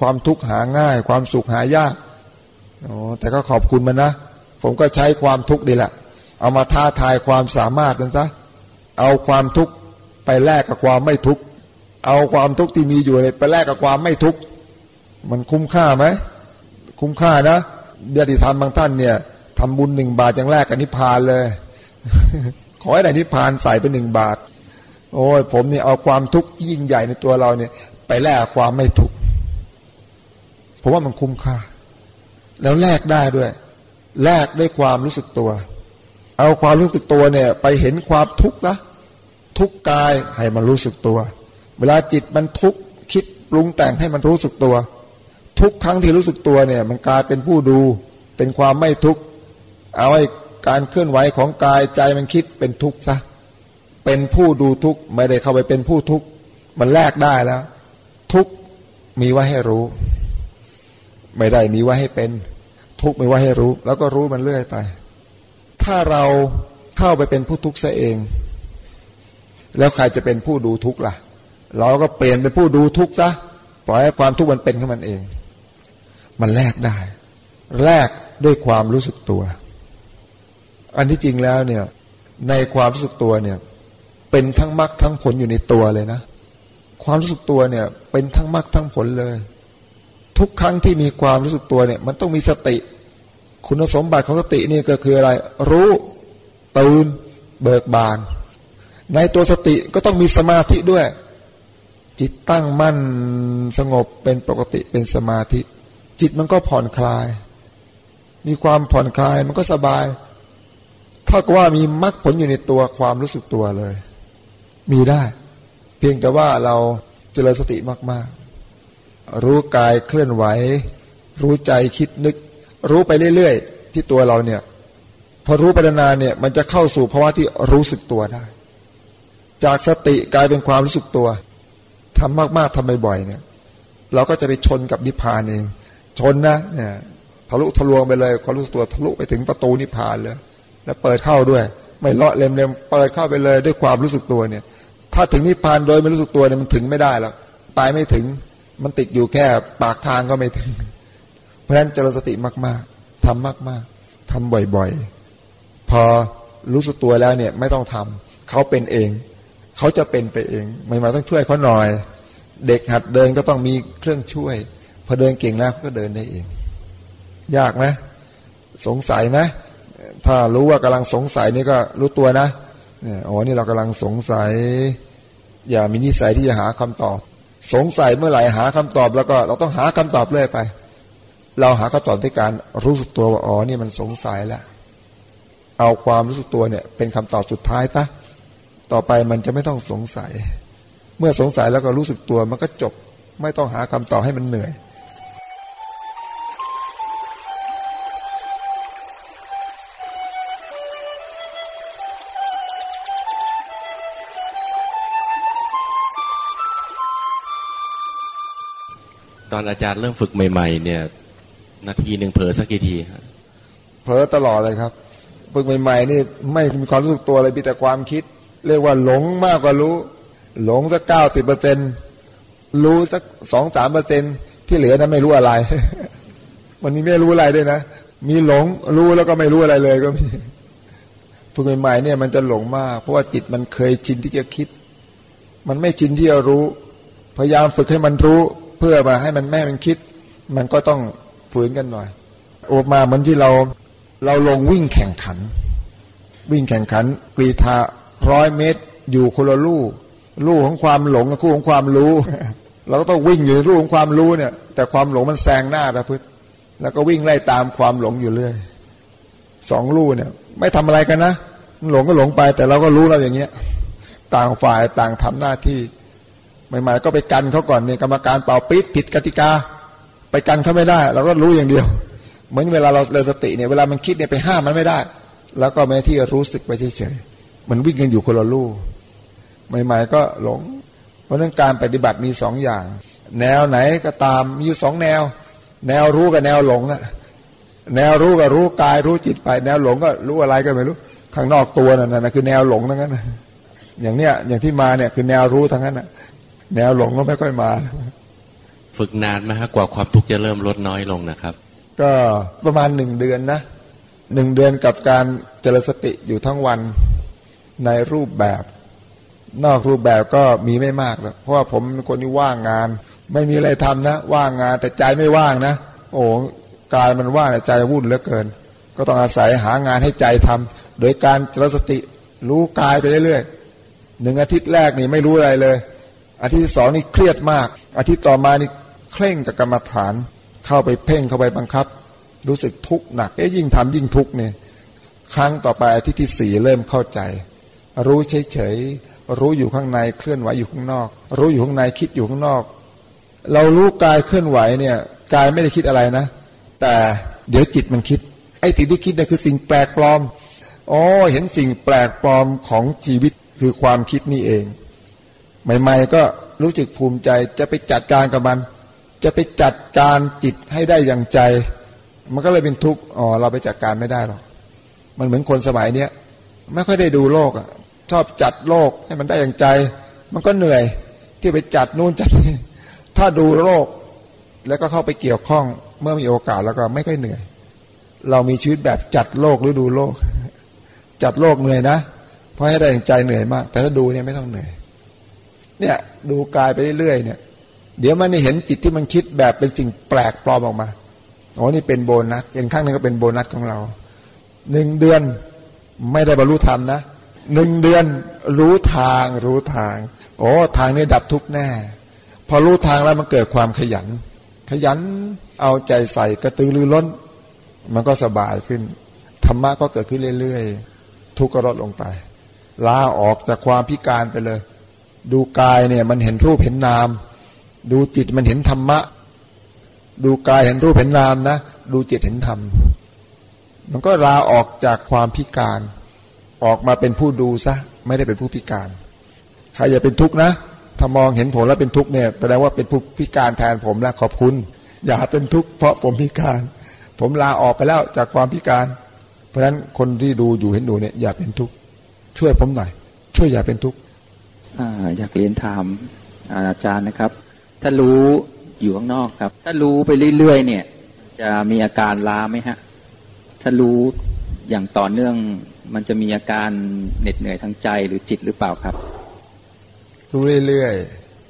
S1: ความทุกข์หาง่าย ความสุขหายากโอ้แต่ก็ขอบคุณมันนะ ผมก็ใช้ความทุกข์ดีแหละ เอามาท้าทายความสามารถมันซะ เอาความทุกข์ไปแลกกับความไม่ทุกข์ เอาความทุกข์ที่มีอยู่เลยไปแลกกับความไม่ทุกข์ มันคุ้มค่าไหม คุ้มค่านะญาติธรรมบางท่านเนี่ยทำบุญหนึ่งบาทอย่างแรกกับนิพพานเลย ขอให้ได้นิพพานใส่เป็นหนึ่งบาท โอ้ยผมเนี่ยเอาความทุกข์ยิ่งใหญ่ในตัวเราเนี่ย ไปแลกความไม่ทุกข์ผมว่ามันคุ้มค่า แล้วแลกได้ด้วย แลกด้วยความรู้สึกตัว เอาความรู้สึกตัวเนี่ย ไปเห็นความทุกข์นะทุกกายให้มันรู้สึกตัว เวลาจิตมันทุกข์คิดปรุงแต่งให้มันรู้สึกตัว ทุกครั้งที่รู้สึกตัวเนี่ย มันกลายเป็นผู้ดู เป็นความไม่ทุกข์เอาไว้ การเคลื่อนไหวของกายใจมันคิดเป็นทุกข์ซะเป็นผู้ดูทุกข์ไม่ได้เข้าไปเป็นผู้ทุกข์มันแลกได้แล้ว ทุกข์มีไว้ให้รู้ ไม่ได้มีไว้ให้เป็น ทุกข์มีไว้ให้รู้ แล้วก็รู้มันเรื่อยไป ถ้าเราเข้าไปเป็นผู้ทุกข์ซะเอง แล้วใครจะเป็นผู้ดูทุกข์ล่ะ เราก็เปลี่ยนเป็นผู้ดูทุกข์ซะปล่อยให้ความทุกข์มันเป็นขึ้นมันเอง มันแลกได้ แลกด้วยความรู้สึกตัว อันที่จริงแล้วเนี่ย ในความรู้สึกตัวเนี่ย เป็นทั้งมรรคทั้งผลอยู่ในตัวเลยนะ ความรู้สึกตัวเนี่ย เป็นทั้งมรรคทั้งผลเลย ทุกครั้งที่มีความรู้สึกตัวเนี่ย มันต้องมีสติ คุณสมบัติของสตินี่ก็คืออะไร รู้ตื่นเบิกบาน ในตัวสติก็ต้องมีสมาธิด้วย จิตตั้งมั่นสงบเป็นปกติเป็นสมาธิ จิตมันก็ผ่อนคลาย มีความผ่อนคลายมันก็สบาย ถ้าก็ว่ามีมรรคผลอยู่ในตัวความรู้สึกตัวเลย มีได้ เพียงแต่ว่าเราเจริญสติมาก ๆ รู้กายเคลื่อนไหว รู้ใจคิดนึก รู้ไปเรื่อย ๆ ที่ตัวเราเนี่ย พอรู้ไปนานเนี่ย มันจะเข้าสู่ภาวะที่รู้สึกตัวได้ จากสติกลายเป็นความรู้สึกตัวทำมาก ๆทำบ่อย ๆ เนี่ย เราก็จะไปชนกับนิพพานเอง ชนนะเนี่ยทะลุทะลวงไปเลยความรู้สึกตัวทะลุไปถึงประตูนิพพานเลย แล้วเปิดเข้าด้วย ไม่เลาะเล็มๆเปิดเข้าไปเลยด้วยความรู้สึกตัวเนี่ย ถ้าถึงนิพพานโดยไม่รู้สึกตัวเนี่ยมันถึงไม่ได้หรอกไปไม่ถึงมันติดอยู่แค่ปากทางก็ไม่ถึง เพราะฉะนั้นเจริญสติมาก ๆทำมากๆทำบ่อยๆ พอรู้สึกตัวแล้วเนี่ยไม่ต้องทำเขาเป็นเอง เขาจะเป็นไปเองไม่มาต้องช่วยเขาหน่อย เด็กหัดเดินก็ต้องมีเครื่องช่วย พอเดินเก่งแล้วก็เดินได้เอง ยากไหมสงสัยไหม ถ้ารู้ว่ากำลังสงสัยนี่ก็รู้ตัวนะเนี่ยอ๋อนี่เรากำลังสงสัย อย่ามีนิสัยที่จะหาคำตอบ สงสัยเมื่อไหร่หาคำตอบแล้วก็เราต้องหาคำตอบเรื่อยไป เราหาคำตอบด้วยการรู้สึกตัวว่าอ๋อนี่มันสงสัยแล้วเอาความรู้สึกตัวเนี่ย เป็นคำตอบสุดท้ายตะต่อไปมันจะไม่ต้องสงสัย เมื่อสงสัยแล้วก็รู้สึกตัวมันก็จบ ไม่ต้องหาคำตอบให้มันเหนื่อย
S2: ตอนอาจารย์เริ่มฝึกใหม่ ๆ เนี่ย นาทีหนึ่งเผลอสักกี่ที
S1: เผลอตลอดเลยครับ ฝึกใหม่ ๆ นี่ไม่มีความรู้สึกตัวเลยมีแต่ความคิด เรียกว่าหลงมากกว่ารู้ หลงสักเก้าสิบเปอร์เซ็นรู้สักสองสามเปอร์เซ็นที่เหลือนั้นไม่รู้อะไร มันมีไม่รู้อะไรด้วยนะ มีหลงรู้แล้วก็ไม่รู้อะไรเลยก็มีฝึกใหม่ๆเนี่ยมันจะหลงมาก เพราะว่าจิตมันเคยชินที่จะคิด มันไม่ชินที่จะรู้ พยายามฝึกให้มันรู้ เพื่อมาให้มันแม่มันคิด มันก็ต้องฝืนกันหน่อยโอมาเหมือนที่เราเราลงวิ่งแข่งขัน วิ่งแข่งขันกรีธาร้อยเมตร อยู่คนละลู่ลู่ของความหลงกับคู่ของความรู้ เราก็ต้องวิ่งอยู่ในลู่ของความรู้เนี่ย แต่ความหลงมันแซงหน้าตะพืชแล้วก็วิ่งไล่ตามความหลงอยู่เรื่อยสองลู่เนี่ย ไม่ทำอะไรกันนะหลงก็หลงไป แต่เราก็รู้เราอย่างเงี้ย ต่างฝ่ายต่างทำหน้าที่ ใหม่ๆก็ไปกันเขาก่อนเนี่ยกรรมการเป่าปิดผิดกติกา ไปกันเขาไม่ได้ เราก็รู้อย่างเดียว เหมือนเวลาเราเริญสติเนี่ยเวลามันคิดเนี่ยไปห้ามมันไม่ได้ แล้วก็แม้ที่รู้สึกไปเฉยๆมันวิ่งกันอยู่คนละลู่ใหม่ๆก็หลง เพราะนั้นการปฏิบัติมีสองอย่าง แนวไหนก็ตามมีอยู่สองแนว แนวรู้กับแนวหลงอะแนวรู้ก็รู้กายรู้จิตไป แนวหลงก็รู้อะไรก็ไม่รู้ ข้างนอกตัวนั่นนะคือแนวหลงทั้งนั้นอย่างเนี้ยอย่างที่มาเนี่ยคือแนวรู้ทั้งนั้นนะ แนวหลงก็ไม่ค่อยมา
S2: ฝึกนานไหมฮะกว่าความทุกข์จะเริ่มลดน้อยลงนะครับ
S1: ก็ประมาณหนึ่งเดือนนะหนึ่งเดือนกับการเจริญสติอยู่ทั้งวันในรูปแบบ นอกรูปแบบก็มีไม่มากหรอกเพราะว่าผมเป็นคนที่ว่างงาน ไม่มีอะไรทำนะ ว่างงานแต่ใจไม่ว่างนะโอ้กายมันว่างแต่ใจวุ่นเหลือเกิน ก็ต้องอาศัยหางานให้ใจทำโดยการเจริญสติรู้กายไปเรื่อยๆหนึ่งอาทิตย์แรกนี่ไม่รู้อะไรเลย อาทิตย์ที่สองนี่เครียดมากอาทิตย์ต่อมานี่เคร่งกับกรรมฐาน เข้าไปเพ่งเข้าไปบังคับ รู้สึกทุกข์หนัก เอ๊ยยิ่งทำยิ่งทุกข์เนี่ย ครั้งต่อไปอาทิตย์ที่สี่เริ่มเข้าใจ รู้เฉยๆ รู้อยู่ข้างในเคลื่อนไหวอยู่ข้างนอก รู้อยู่ข้างในคิดอยู่ข้างนอก เรารู้กายเคลื่อนไหวเนี่ยกายไม่ได้คิดอะไรนะ แต่เดี๋ยวจิตมันคิด ไอ้สิ่งที่คิดเนี่ยคือสิ่งแปลกปลอมอ๋อเห็นสิ่งแปลกปลอมของชีวิตคือความคิดนี่เอง ใหม่ๆก็รู้สึกภูมิใจจะไปจัดการกับมัน จะไปจัดการจิตให้ได้อย่างใจ มันก็เลยเป็นทุกข์อ๋อเราไปจัดการไม่ได้หรอกมันเหมือนคนสมัยเนี้ยไม่ค่อยได้ดูโลกอะชอบจัดโลกให้มันได้อย่างใจ มันก็เหนื่อยที่ไปจัดนู่นจัดนี่ถ้าดูโลก แล้วก็เข้าไปเกี่ยวข้องเมื่อมีโอกาสแล้วก็ไม่ค่อยเหนื่อย เรามีชีวิตแบบจัดโลกหรือดูโลก จัดโลกเหนื่อยนะ เพราะให้ได้อย่างใจเหนื่อยมาก แต่ถ้าดูเนี่ยไม่ต้องเหนื่อย เนี่ยดูกายไปเรื่อยๆเนี่ย เดี๋ยวมันเห็นจิตที่มันคิดแบบเป็นสิ่งแปลกปลอมออกมาโอ้นี่เป็นโบนัสเห็นข้างนึงก็เป็นโบนัสของเราหนึ่งเดือนไม่ได้บรรลุธรรมนะหนึ่งเดือนรู้ทางรู้ทาง โอ้ทางนี้ดับทุกแน่ พอรู้ทางแล้วมันเกิดความขยัน ขยันเอาใจใส่กระตือรือร้น มันก็สบายขึ้น ธรรมะก็เกิดขึ้นเรื่อยๆ ทุกข์ก็ลดลงไป ลาออกจากความพิการไปเลย ดูกายเนี่ยมันเห็นรูปเห็นนาม ดูจิตมันเห็นธรรมะ ดูกายเห็นรูปเห็นนามนะ ดูจิตเห็นธรรม มันก็ลาออกจากความพิการ ออกมาเป็นผู้ดูซะ ไม่ได้เป็นผู้พิการ ใครอย่าเป็นทุกข์นะ ถ้ามองเห็นผมแล้วเป็นทุกข์เนี่ยแสดงว่าเป็นผู้พิการแทนผมแล้วขอบคุณ อย่าเป็นทุกข์เพราะผมพิการ ผมลาออกไปแล้วจากความพิการ เพราะฉะนั้นคนที่ดูอยู่เห็นดูเนี่ยอย่าเป็นทุกข์ช่วยผมหน่อยช่วยอย่าเป็นทุกข์
S3: อยากเรียนถามอาจารย์นะครับ ถ้ารู้อยู่ข้างนอกครับ ถ้ารู้ไปเรื่อยๆเนี่ย จะมีอาการล้าไหมฮะ ถ้ารู้อย่างต่อเนื่องมันจะมีอาการเหน็ดเหนื่อยทางใจหรือจิตหรือเปล่าครับ
S1: รู้เรื่อย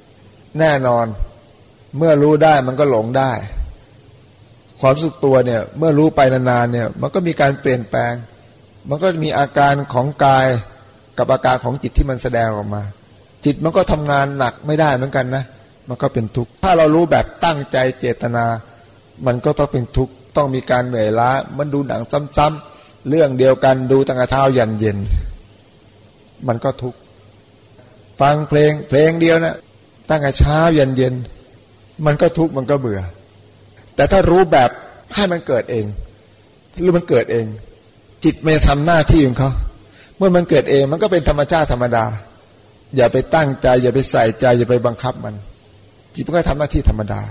S1: ๆแน่นอน เมื่อรู้ได้มันก็หลงได้ ความรู้สึกตัวเนี่ย เมื่อรู้ไปนานๆเนี่ย มันก็มีการเปลี่ยนแปลง มันก็มีอาการของกายกับอาการของจิตที่มันแสดงออกมา จิตมันก็ทำงานหนักไม่ได้เหมือนกันนะ มันก็เป็นทุกข์ ถ้าเรารู้แบบตั้งใจเจตนา มันก็ต้องเป็นทุกข์ ต้องมีการเหนื่อยล้า มันดูหนังซ้ำๆเรื่องเดียวกันดูตั้งแต่เช้ายันเย็น มันก็ทุกข์ ฟังเพลงเพลงเดียวนะตั้งแต่เช้ายันเย็น มันก็ทุกข์มันก็เบื่อ แต่ถ้ารู้แบบให้มันเกิดเอง หรือมันเกิดเอง จิตไม่ทำหน้าที่ของเขา เมื่อมันเกิดเองมันก็เป็นธรรมชาติธรรมดา อย่าไปตั้งใจ อย่าไปใส่ใจ อย่าไปบังคับมัน จิตมันก็ทำหน้าที่ธรรมดา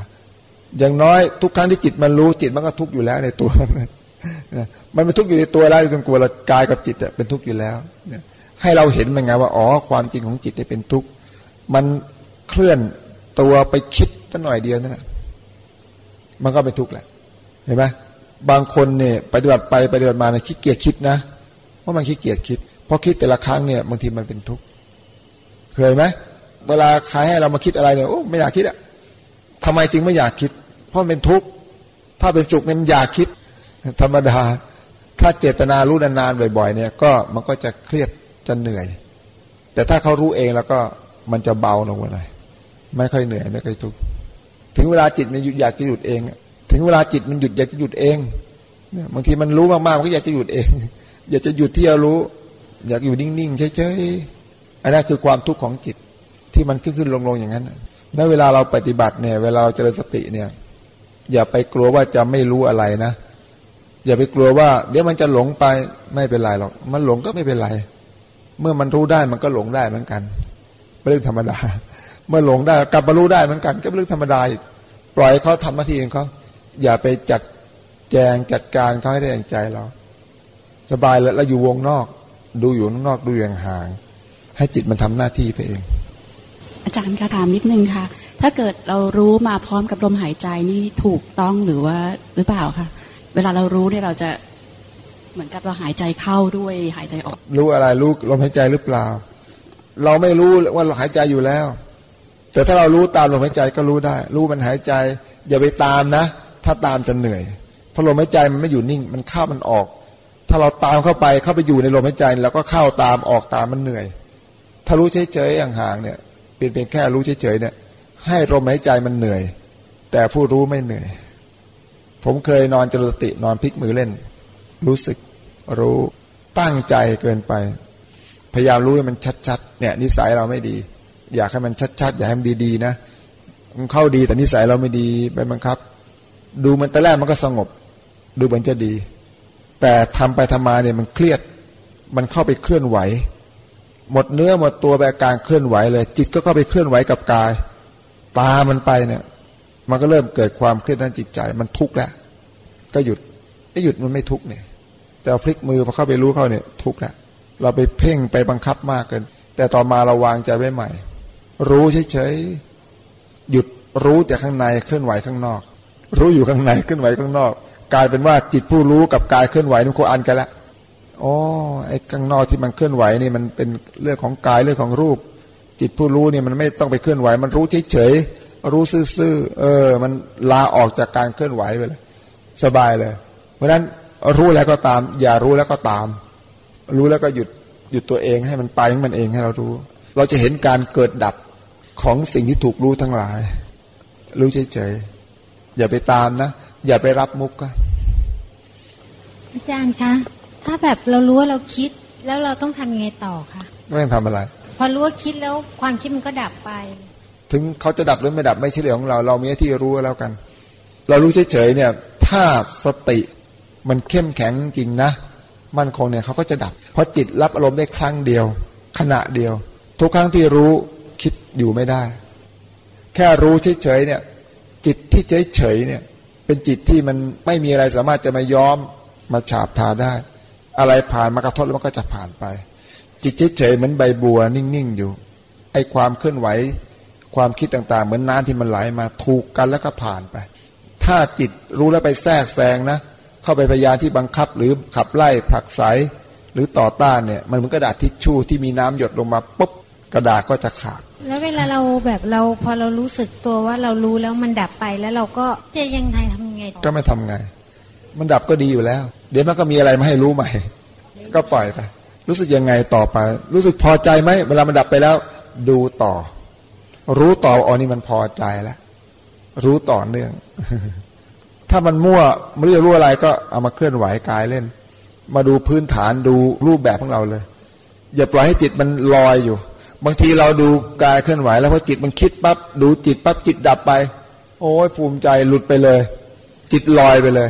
S1: อย่างน้อยทุกครั้งที่จิตมันรู้จิตมันก็ทุกข์อยู่แล้วในตัวมันมันเป็นทุกข์อยู่ในตัวแล้วจนกลัวเรากายกับจิตเป็นทุกข์อยู่แล้วเนี่ยให้เราเห็นมันไงว่าอ๋อความจริงของจิตเนี่ยเป็นทุกข์มันเคลื่อนตัวไปคิดตั้งหน่อยเดียวนั่นแหละมันก็เป็นทุกข์แหละ เห็นไหมบางคนเนี่ยปฏิบัติไปปฏิบัติมาเนี่ยขี้เกียจคิดนะเพราะมันขี้เกียจคิดพราะคิดแต่ละครั้งเนี่ยบางทีมันเป็นทุกข์ เคยไหมเวลาใครให้เรามาคิดอะไรเนี่ยโอ้ไม่อยากคิดอะทำไมจึงไม่อยากคิด เพราะเป็นทุกข์ถ้าเป็นสุขเนี่ยมันอยากคิด ธรรมดา ถ้าเจตนารู้นานๆบ่อยๆ เนี่ย ก็มันก็จะเครียดจะเหนื่อย แต่ถ้าเขารู้เองแล้วก็มันจะเบาลงไปหน่อยไม่ค่อยเหนื่อยไม่ค่อยทุกข์ถึงเวลาจิตมันหยุดอยากจะหยุดเอง ถึงเวลาจิตมันหยุดอยากจะหยุดเองเนี่ยบางทีมันรู้มากๆมันก็อยากจะหยุดเอง อยากจะหยุดที่จะรู้ อยากอยู่นิ่งๆเฉยๆ อันนั้นคือความทุกข์ของจิตที่มันขึ้นขึ้นลงๆอย่างนั้นแล้วเวลาเราปฏิบัติเนี่ย เวลาเราเจริญสติเนี่ย อย่าไปกลัวว่าจะไม่รู้อะไรนะ อย่าไปกลัวว่า เดี๋ยวมันจะหลงไปไม่เป็นไรหรอก มันหลงก็ไม่เป็นไร เมื่อมันรู้ได้มันก็หลงได้เหมือนกันเป็นเรื่องธรรมดา เมื่อหลงได้กลับมารู้ได้เหมือนกัน ก็เป็นเรื่องธรรมดาปล่อยเขาทำหน้าที่ของเขาอย่าไปจัดแจงจัดการเขาให้ได้อย่างใจเรา สบายแล้วเราอยู่วงนอก ดูอยู่นอกดูอย่างห่าง ให้จิตมันทำหน้าที่ไปเอง
S4: อาจารย์คะถามนิดนึงค่ะ ถ้าเกิดเรารู้มาพร้อมกับลมหายใจนี่ถูกต้องหรือว่าหรือเปล่าคะเวลาเรารู้เนี่ยเราจะเหมือนกับเราหายใจเข้าด้วยหายใจออก
S1: รู้อะไรรู้ลมหายใจหรือเปล่า เราไม่รู้ว่าเราหายใจอยู่แล้ว แต่ถ้าเรารู้ตามลมหายใจก็รู้ได้ รู้มันหายใจ อย่าไปตามนะ ถ้าตามจะเหนื่อยเพราะลมหายใจมันไม่อยู่นิ่ง มันเข้ามันออก ถ้าเราตามเข้าไปเข้าไปอยู่ในลมหายใจเราก็เข้าตามออกตามมันเหนื่อย ถ้ารู้เฉยๆอย่างห่างเนี่ยเป็นเพียงแค่รู้เฉยๆเนี่ย ให้ลมหายใจมันเหนื่อย แต่ผู้รู้ไม่เหนื่อย ผมเคยนอนจริตสตินอนพลิกมือเล่น รู้สึกรู้ตั้งใจเกินไป พยายามรู้ให้มันชัดๆเนี่ย นิสัยเราไม่ดี อยากให้มันชัดๆ อยากให้มันดีๆนะมันเข้าดีแต่นิสัยเราไม่ดีไปบังคับ ดูมันแต่แรกมันก็สงบ ดูเหมือนจะดี แต่ทำไปทำมาเนี่ยมันเครียด มันเข้าไปเคลื่อนไหว หมดเนื้อหมดตัวไปอาการเคลื่อนไหวเลย จิตก็เข้าไปเคลื่อนไหวกับกาย ตามันไปเนี่ย มันก็เริ่มเกิดความเครียดด้านจิตใจ มันทุกข์แล้วก็หยุดไอ้หยุดมันไม่ทุกข์เนี่ย แต่พลิกมือพอเข้าไปรู้เข้าเนี่ย ทุกข์แล้วเราไปเพ่งไปบังคับมากเกิน แต่ต่อมาเราวางใจไว้ใหม่ รู้เฉยๆหยุดรู้แต่ข้างในเคลื่อนไหวข้างนอก รู้อยู่ข้างในเคลื่อนไหวข้างนอก กลายเป็นว่าจิตผู้รู้กับกายเคลื่อนไหวนี่โคอันกันละ อ๋อไอ้ข้างนอกที่มันเคลื่อนไหวนี่มันเป็นเรื่องของกายเรื่องของรูป จิตผู้รู้นี่มันไม่ต้องไปเคลื่อนไหว มันรู้เฉยๆรู้ซื่อๆเออ มันลาออกจากการเคลื่อนไหวไปเลยสบายเลย เพราะฉะนั้นรู้แล้วก็ตาม อย่ารู้แล้วก็ตาม รู้แล้วก็หยุดหยุดตัวเองให้มันไปของมันเองให้เรารู้ เราจะเห็นการเกิดดับของสิ่งที่ถูกรู้ทั้งหลาย รู้เฉยๆอย่าไปตามนะ อย่าไปรับมุกก็
S5: อาจารย์คะ ถ้าแบบเรารู้ว่าเราคิดแล้วเราต้องทำยังไงต่อคะ
S1: ไม่ต้องทำอะไร
S5: พอรู้ว่าคิดแล้วความคิดมันก็ดับไป
S1: ถึงเขาจะดับหรือไม่ดับไม่ใช่เรื่องของเรา เรามีหน้าที่รู้แล้วกัน เรารู้เฉยๆเนี่ย ถ้าสติมันเข้มแข็งจริงนะมันคงเนี่ยเขาก็จะดับ เพราะจิตรับอารมณ์ได้ครั้งเดียว ขณะเดียว ทุกครั้งที่รู้คิดอยู่ไม่ได้ แค่รู้เฉยๆเนี่ย จิตที่เฉยๆเนี่ย เป็นจิตที่มันไม่มีอะไรสามารถจะมาย้อมมาฉาบทาได้ อะไรผ่านมากระทบแล้วมันก็จะผ่านไป จิตเฉยๆเหมือนใบบัวนิ่งๆอยู่ไอความเคลื่อนไหวความคิดต่างๆ เหมือนน้ำที่มันไหลมาถูกกันแล้วก็ผ่านไป ถ้าจิตรู้แล้วไปแทรกแซงนะ เข้าไปพยายามที่บังคับหรือขับไล่ผลักไสหรือต่อต้านเนี่ยมันเหมือนกระดาษทิชชู่ที่มีน้ำหยดลงมาปุ๊บกระดาษก็จะขาด
S5: แล้วเวลาเราแบบเราพอเรารู้สึกตัวว่าเรารู้แล้วมันดับไปแล้วเราก็จะยังไงทำยังไงต่อ
S1: ก็ไม่ทำไง มันดับก็ดีอยู่แล้ว เดี๋ยวมันก็มีอะไรมาให้รู้ใหม่ ก็ปล่อยไป รู้สึกยังไงต่อไป รู้สึกพอใจไหมเวลามันดับไปแล้ว ดูต่อ รู้ต่ออ๋อนี่มันพอใจแล้วรู้ต่อเนื่อง ถ้ามันมั่วไม่รู้จะรู้อะไรก็เอามาเคลื่อนไหวกายเล่น มาดูพื้นฐานดูรูปแบบของเราเลย อย่าปล่อยให้จิตมันลอยอยู่ บางทีเราดูกายเคลื่อนไหว แล้วพอจิตมันคิดปั๊บดูจิตปั๊บจิตดับไป โอ้ยภูมิใจหลุดไปเลย จิตลอยไปเลย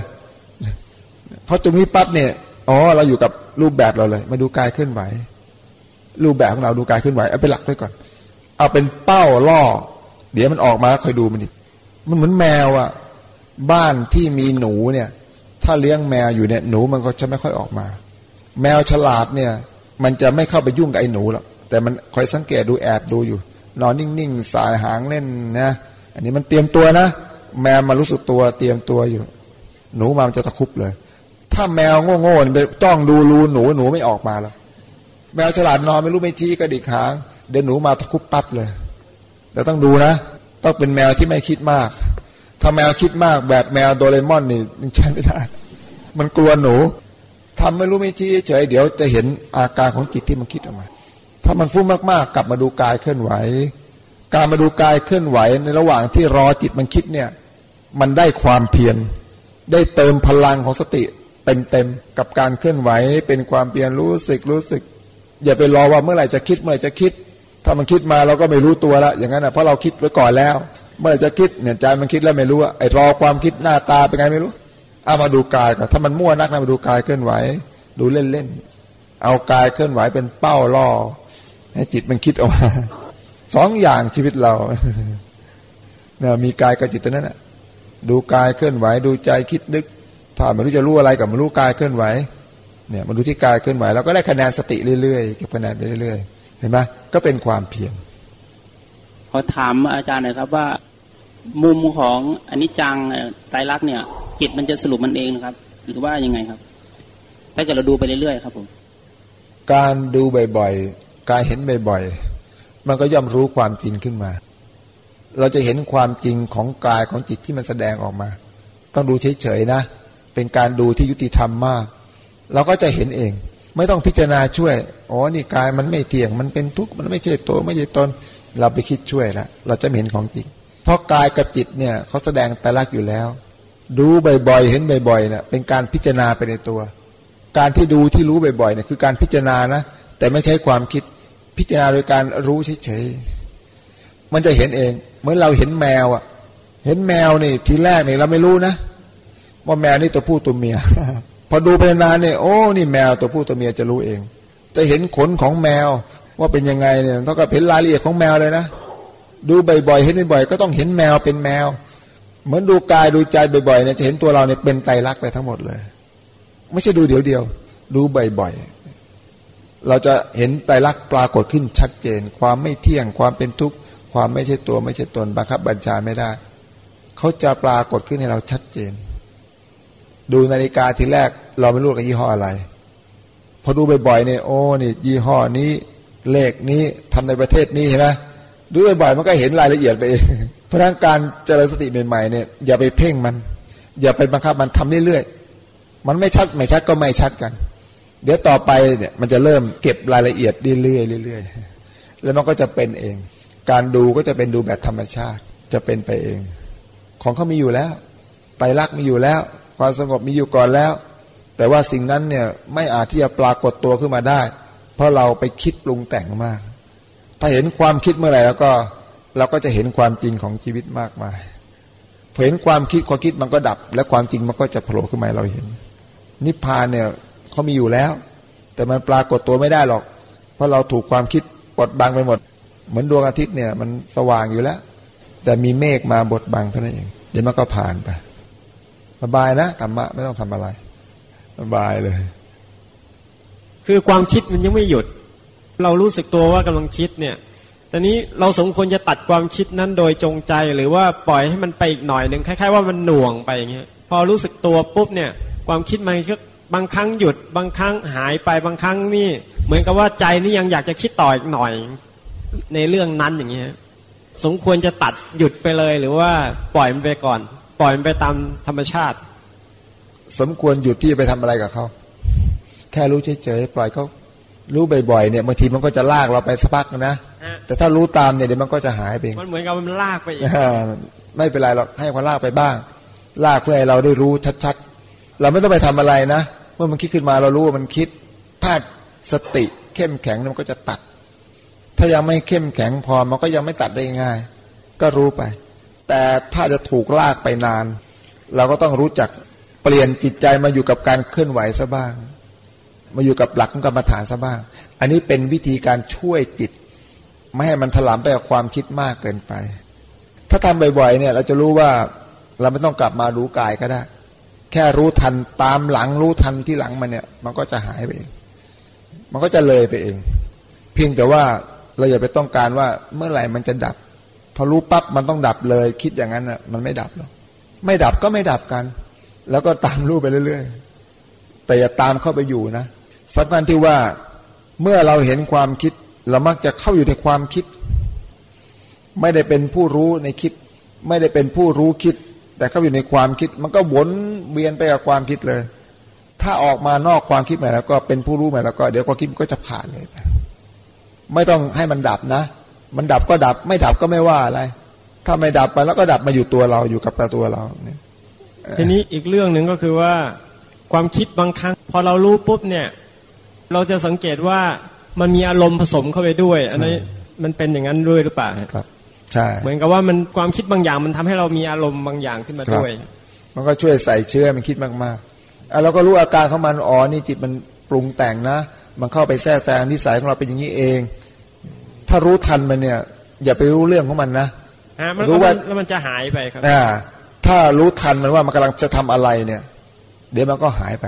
S1: เพราะตรงนี้ปั๊บเนี่ยอ๋อเราอยู่กับรูปแบบเราเลย มาดูกายเคลื่อนไหว รูปแบบของเราดูกายเคลื่อนไหวเอาเป็นหลักไว้ก่อน เอาเป็นเป้าล่อ เดี๋ยวมันออกมาคอยดูมันอีกมันเหมือนแมวอะบ้านที่มีหนูเนี่ย ถ้าเลี้ยงแมวอยู่เนี่ยหนูมันก็จะไม่ค่อยออกมา แมวฉลาดเนี่ย มันจะไม่เข้าไปยุ่งกับไอ้หนูหรอกแต่มันคอยสังเกตดูแอบดูอยู่ นอนนิ่งๆสายหางเล่นนะอันนี้มันเตรียมตัวนะแมวมารู้สึกตัวเตรียมตัวอยู่ หนูมามันจะตะคุบเลย ถ้าแมวโง่ๆไปต้องดูรูหนูหนูไม่ออกมาแล้ว แมวฉลาดนอนไม่รู้ไม่ชี้กระดิกหาง เดี๋ยวหนูมาตะคุบปั๊บเลย แต่ต้องดูนะ ต้องเป็นแมวที่ไม่คิดมาก ถ้าแมวคิดมากแบบแมวโดเรมอนนี่มันใช้ไม่ได้ มันกลัวหนูทำไม่รู้ไม่ชี้เฉยเดี๋ยวจะเห็นอาการของจิตที่มันคิดออกมา ถ้ามันฟุ้งมากๆ กลับมาดูกายเคลื่อนไหว การมาดูกายเคลื่อนไหวในระหว่างที่รอจิตมันคิดเนี่ย มันได้ความเพียรได้เติมพลังของสติ เต็มๆกับการเคลื่อนไหว เป็นความเพียรรู้สึกรู้สึก อย่าไปรอว่าเมื่อไหร่จะคิดเมื่อไหร่จะคิด ถ้ามันคิดมาเราก็ไม่รู้ตัวล้วอย่างนั้นนะเพราะเราคิดไว้ก่อนแล้ว เมื่อไหร่จะคิดเนี่ยใจมันคิดแล้วไม่รู้อะไอ้รอความคิดหน้าตาเป็นไงไม่รู้เอามาดูกายก่อนถ้ามันมั่วนักนะมาดูกายเคลื่อนไหว ดูเล่นๆเอากายเคลื่อนไหวเป็นเป้าล่อ ให้จิตมันคิดออกมาสองอย่างชีวิตเราเนี่ยมีกายกับจิตตัวนั้นนะดูกายเคลื่อนไหวดูใจคิดนึก ถ้าไม่รู้จะรู้อะไรกับไม่รู้กายเคลื่อนไหวเนี่ยมาดูที่กายเคลื่อนไหวเราก็ได้คะแนนสติเรื่อยๆเก็บคะแนนไปเรื่อยๆเห็นไหมก็เป็นความเพียร
S6: ขอถามอาจารย์หน่อยครับว่า มุมของอนิจจังเอ่อไตรลักษณ์เนี่ยจิตมันจะสรุปมันเองนะครับ หรือว่ายังไงครับ ถ้าเกิดเราดูไปเรื่อยๆครับผม
S1: การดูบ่อยๆ การเห็นบ่อยๆ มันก็ย่อมรู้ความจริงขึ้นมา เราจะเห็นความจริงของกายของจิตที่มันแสดงออกมา ต้องดูเฉยๆนะ เป็นการดูที่ยุติธรรมมาก เราก็จะเห็นเอง ไม่ต้องพิจารณาช่วย อ๋อ นี่กายมันไม่เที่ยง มันเป็นทุกข์ มันไม่ใช่ตัวไม่ใช่ตน เราไปคิดช่วยล้วเราจะเห็นของจริง เพราะกายกับจิตเนี่ยเขาแสดงแต่ลักอยู่แล้ว ดูบ่อยๆ เห็นบ่อยๆเนี่ยเป็นการพิจารณาไปในตัว การที่ดูที่รู้บ่อยๆเนี่ยคือการพิจารณานะ แต่ไม่ใช่ความคิด พิจารณาโดยการรู้เฉยๆ มันจะเห็นเอง เหมือนเราเห็นแมวอะเห็นแมวนี่ทีแรกนี่เราไม่รู้นะ ว่าแมวนี่ตัวผู้ตัวเมีย พอดูไปนานเนี่ยโอ้นี่แมวตัวผู้ตัวเมียจะรู้เอง จะเห็นขนของแมวว่าเป็นยังไงเนี่ยเท่ากับเห็นรายละเอียดของแมวเลยนะ ดูบ่อยๆเห็นบ่อยๆก็ต้องเห็นแมวเป็นแมว เหมือนดูกายดูใจบ่อยๆเนี่ยจะเห็นตัวเราเนี่ยเป็นไตรลักษณ์ไปทั้งหมดเลย ไม่ใช่ดูเดี๋ยวเดียวดูบ่อยๆเราจะเห็นไตรลักษณ์ปรากฏขึ้นชัดเจน ความไม่เที่ยงความเป็นทุกข์ ความไม่ใช่ตัวไม่ใช่ตนบังคับบัญชาไม่ได้ เขาจะปรากฏขึ้นให้เราชัดเจน ดูนาฬิกาทีแรก เราไม่รู้กันยี่ห้ออะไร พอดูบ่อยๆเนี่ยโอ้นี่ยี่ห้อนี้เลขนี้ทำในประเทศนี้เห็นไหมดูบ่อยๆมันก็เห็นรายละเอียดไปเองเพราะนั้นการเจริญสติใหม่ๆเนี่ยอย่าไปเพ่งมัน อย่าไปบังคับมันทำเรื่อยๆมันไม่ชัดไม่ชัดก็ไม่ชัดกัน เดี๋ยวต่อไปเนี่ยมันจะเริ่มเก็บรายละเอียดเรื่อยๆเรื่อยๆแล้วมันก็จะเป็นเอง การดูก็จะเป็นดูแบบธรรมชาติจะเป็นไปเอง ของเขามีอยู่แล้วไตรลักษณ์มีอยู่แล้ว ความสงบมีอยู่ก่อนแล้ว แต่ว่าสิ่งนั้นเนี่ยไม่อาจที่จะปรากฏตัวขึ้นมาได้ เพราะเราไปคิดปรุงแต่งมาก ถ้าเห็นความคิดเมื่อไหร่แล้วก็เราก็จะเห็นความจริงของชีวิตมากมายพอเห็นความคิดความคิดมันก็ดับ และความจริงมันก็จะโผล่ขึ้นมาเราเห็น นิพพานเนี่ยเขามีอยู่แล้ว แต่มันปรากฏตัวไม่ได้หรอก เพราะเราถูกความคิดบดบังไปหมด เหมือนดวงอาทิตย์เนี่ย มันสว่างอยู่แล้ว แต่มีเมฆมาบดบังเท่านั้นเอง เดี๋ยวมันก็ผ่านไป สบายนะธรรมะไม่ต้องทำอะไรสบายเลย
S7: คือความคิดมันยังไม่หยุด เรารู้สึกตัวว่ากำลังคิดเนี่ยแต่นี้เราสมควรจะตัดความคิดนั้นโดยจงใจหรือว่าปล่อยให้มันไปอีกหน่อยหนึ่งคล้ายๆว่ามันหน่วงไปอย่างเงี้ยพอรู้สึกตัวปุ๊บเนี่ย ความคิดมันก็บางครั้งหยุด บางครั้งหายไปบางครั้งนี่ เหมือนกับว่าใจนี่ยังอยากจะคิดต่ออีกหน่อย ในเรื่องนั้นอย่างเงี้ยสมควรจะตัดหยุดไปเลยหรือว่าปล่อยมันไปก่อน ปล่อยมันไปตามธรรมชาติ
S1: สมควรหยุดที่จะไปทำอะไรกับเขาแค่รู้เฉยๆปล่อยเขารู้บ่อยๆเนี่ยบางทีมันก็จะลากเราไปสักพักนะ
S7: ฮะ
S1: แต่ถ้ารู้ตามเนี่ยเดี๋ยวมันก็จะหายไปเอง
S7: มันเหมือนกับมันลากไปอีก
S1: อ่าไม่เป็นไรหรอกให้ความลากไปบ้าง ลากเพื่อให้เราได้รู้ชัดๆ เราไม่ต้องไปทำอะไรนะเมื่อมันคิดขึ้นมาเรารู้ว่ามันคิด ถ้าสติเข้มแข็งมันก็จะตัด ถ้ายังไม่เข้มแข็งพอมันก็ยังไม่ตัดได้ง่าย ก็รู้ไป แต่ถ้าจะถูกลากไปนาน เราก็ต้องรู้จักเปลี่ยนจิตใจมาอยู่กับการเคลื่อนไหวซะบ้าง มาอยู่กับหลักของกรรมฐานซะบ้าง อันนี้เป็นวิธีการช่วยจิต ไม่ให้มันถลำไปกับความคิดมากเกินไป ถ้าทำบ่อยๆเนี่ย เราจะรู้ว่าเราไม่ต้องกลับมารู้กายก็ได้ แค่รู้ทันตามหลังรู้ทันที่หลังมันเนี่ย มันก็จะหายไปเอง มันก็จะเลยไปเอง เพียงแต่ว่าเราอย่าไปต้องการว่าเมื่อไหร่มันจะดับ พอรู้ปั๊บมันต้องดับเลย คิดอย่างนั้นอะ มันไม่ดับหรอกไม่ดับก็ไม่ดับกัน แล้วก็ตามรู้ไปเรื่อยๆ แต่อย่าตามเข้าไปอยู่นะสำคัญที่ว่าเมื่อเราเห็นความคิด เรามักจะเข้าอยู่ในความคิด ไม่ได้เป็นผู้รู้ในคิด ไม่ได้เป็นผู้รู้คิด แต่เข้าอยู่ในความคิด มันก็วนเวียนไปกับความคิดเลย ถ้าออกมานอกความคิดใหม่แล้วก็เป็นผู้รู้ใหม่แล้วก็เดี๋ยวความคิดมันก็จะผ่านเลยไปไม่ต้องให้มันดับนะ มันดับก็ดับ ไม่ดับก็ไม่ว่าอะไร ถ้าไม่ดับไปแล้วก็ดับมาอยู่ตัวเราอยู่กับตัวเราเนี่ย
S7: ทีนี้อีกเรื่องหนึ่งก็คือว่า ความคิดบางครั้ง พอเรารู้ปุ๊บเนี่ย เราจะสังเกตว่ามันมีอารมณ์ผสมเข้าไปด้วย อันนี้มันเป็นอย่างนั้นด้วยหรือเปล่า
S1: ครับใช่
S7: เหมือนกับว่ามันความคิดบางอย่างมันทำให้เรามีอารมณ์บางอย่างขึ้นมาด้วย
S1: มันก็ช่วยใส่เชื้อมันคิดมากๆอะเราก็รู้อาการของมันอ๋อนี่จิตมันปรุงแต่งนะ มันเข้าไปแทรกแซงนิสัยของเราเป็นอย่างนี้เอง ถ้ารู้ทันมันเนี่ย อย่าไปรู้เรื่องของมันนะ
S7: ฮะมัน
S1: รู้
S7: แล้ว
S1: ว่า
S7: มันแล้วมันจะหายไปครับ
S1: อ่าถ้ารู้ทันมันว่ามันกำลังจะทำอะไรเนี่ย เดี๋ยวมันก็หายไป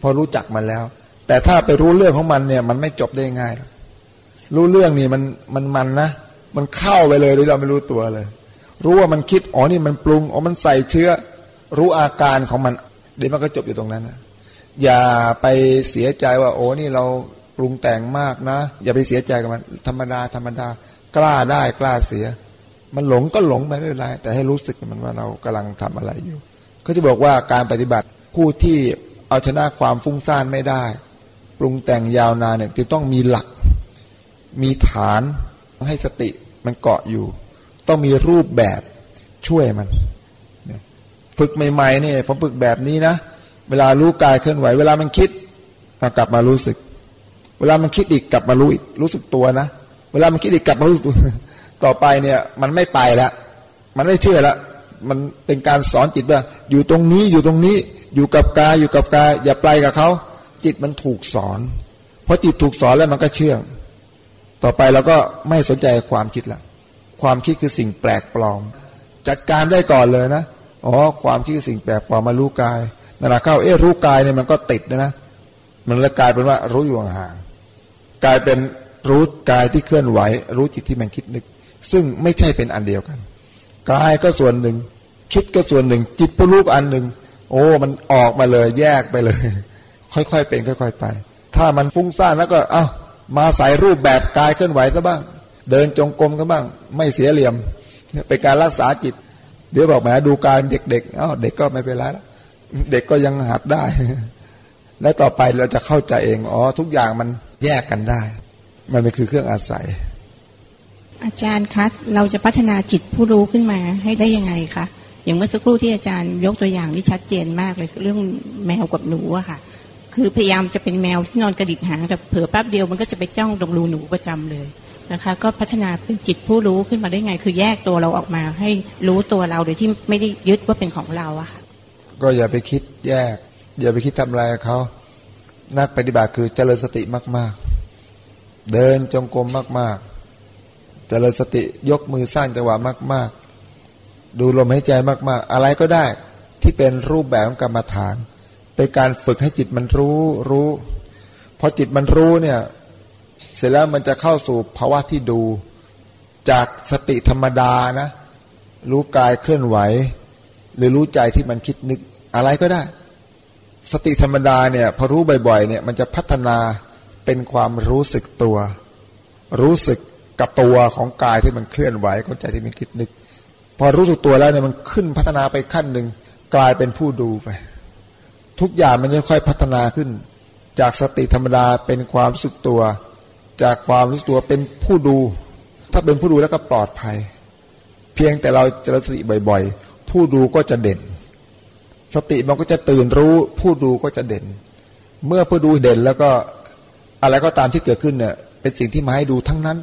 S1: พอรู้จักมันแล้ว แต่ถ้าไปรู้เรื่องของมันเนี่ย มันไม่จบได้ง่ายหรอกรู้เรื่องนี่มันมันมันนะมันเข้าไปเลยโดยเราไม่รู้ตัวเลย รู้ว่ามันคิดอ๋อนี่มันปรุงอ๋อมันใส่เชื้อ รู้อาการของมัน เดี๋ยวมันก็จบอยู่ตรงนั้นนะอย่าไปเสียใจว่า โอ้นี่เรา ปรุงแต่งมากนะ อย่าไปเสียใจกับมัน ธรรมดาธรรมดากล้าได้กล้าเสีย มันหลงก็หลงไปไม่เป็นไร แต่ให้รู้สึกมันว่าเรากำลังทำอะไรอยู่ก็จะบอกว่าการปฏิบัติผู้ที่เอาชนะความฟุ้งซ่านไม่ได้ ปรุงแต่งยาวนานเนี่ยจะต้องมีหลัก มีฐานให้สติมันเกาะอยู่ ต้องมีรูปแบบช่วยมันฝึกใหม่ๆเนี่ยผมฝึกแบบนี้นะ เวลารู้กายเคลื่อนไหว เวลามันคิดกลับมารู้สึก วลามันคิดอีกกลับมารู้อีกรู้สึกตัวนะ เวลามันคิดอีกกลับมารู้สึกตัวต่อไปเนี่ย มันไม่ไปแล้ว มันไม่เชื่อแล้วมันเป็นการสอนจิตว่า อยู่ตรงนี้อยู่ตรงนี้ อยู่กับกายอยู่กับกายอย่าไปกับเขาจิตมันถูกสอนเพราะจิตถูกสอนแล้วมันก็เชื่องต่อไปเราก็ไม่สนใจความคิดละความคิดคือสิ่งแปลกปลอม จัดการได้ก่อนเลยนะอ๋อความคิดคือสิ่งแปลกปลอมมารู้กายนั่นแหละเข้าเอ๊ะรู้กายเนี่ยมันก็ติดนะนะมันลยกายเป็นว่ารู้อยู่ห่าง กลายเป็นรู้กายที่เคลื่อนไหว รู้จิตที่มันคิดนึก ซึ่งไม่ใช่เป็นอันเดียวกันกายก็ส่วนหนึ่ง คิดก็ส่วนหนึ่ง จิตผู้รู้อันหนึ่ง โอ้ มันออกมาเลยแยกไปเลย ค่อยๆเป็นค่อย ๆ ไป ถ้ามันฟุ้งซ่านแล้วก็ เอ้ามาใส่รูปแบบกายเคลื่อนไหวซะบ้าง เดินจงกรมก็บ้าง ไม่เสียเหลี่ยมเป็นการรักษาจิต เดี๋ยวบอกแหมดูการเด็กๆอ้าวเด็กก็ไม่เป็นไรแล้วเด็กก็ยังหัดได้ และต่อไปเราจะเข้าใจเองอ๋อทุกอย่างมัน แยกกันได้ มันเป็นคือเครื่องอาศัย
S8: อาจารย์คะเราจะพัฒนาจิตผู้รู้ขึ้นมาให้ได้ยังไงคะอย่างเมื่อสักครู่ที่อาจารย์ยกตัวอย่างที่ชัดเจนมากเลยเรื่องแมวกับหนูอะค่ะ คือพยายามจะเป็นแมวที่นอนกระดิกหางแต่เผลอแป๊บเดียวมันก็จะไปจ้องตรงรูหนูประจำเลยนะคะ ก็พัฒนาเป็นจิตผู้รู้ขึ้นมาได้ไง คือแยกตัวเราออกมา ให้รู้ตัวเราโดยที่ไม่ได้ยึดว่าเป็นของเราอะค่ะ
S1: ก็อย่าไปคิดแยก อย่าไปคิดทำอะไรเขา นักปฏิบัติคือเจริญสติมาก ๆ เดินจงกรมมาก ๆ เจริญสติยกมือสร้างจังหวะมาก ๆ ดูลมหายใจมาก ๆ อะไรก็ได้ที่เป็นรูปแบบของกรรมฐาน เป็นการฝึกให้จิตมันรู้รู้พอจิตมันรู้เนี่ย เสร็จแล้วมันจะเข้าสู่ภาวะที่ดู จากสติธรรมดานะ รู้กายเคลื่อนไหว หรือรู้ใจที่มันคิดนึกอะไรก็ได้ สติธรรมดาเนี่ยพอรู้บ่อยๆเนี่ยมันจะพัฒนาเป็นความรู้สึกตัว รู้สึกกับตัวของกายที่มันเคลื่อนไหวของใจที่มันคิดนึก พอรู้สึกตัวแล้วเนี่ยมันขึ้นพัฒนาไปขั้นหนึ่งกลายเป็นผู้ดูไป ทุกอย่างมันจะค่อยพัฒนาขึ้น จากสติธรรมดาเป็นความรู้สึกตัว จากความรู้สึกตัวเป็นผู้ดู ถ้าเป็นผู้ดูแล้วก็ปลอดภัย เพียงแต่เราเจริญสติบ่อย ๆ ผู้ดูก็จะเด่น สติมันก็จะตื่นรู้ ผู้ดูก็จะเด่น เมื่อผู้ดูเด่นแล้วก็อะไรก็ตามที่เกิดขึ้นเนี่ยเป็นสิ่งที่มาให้ดูทั้งนั้น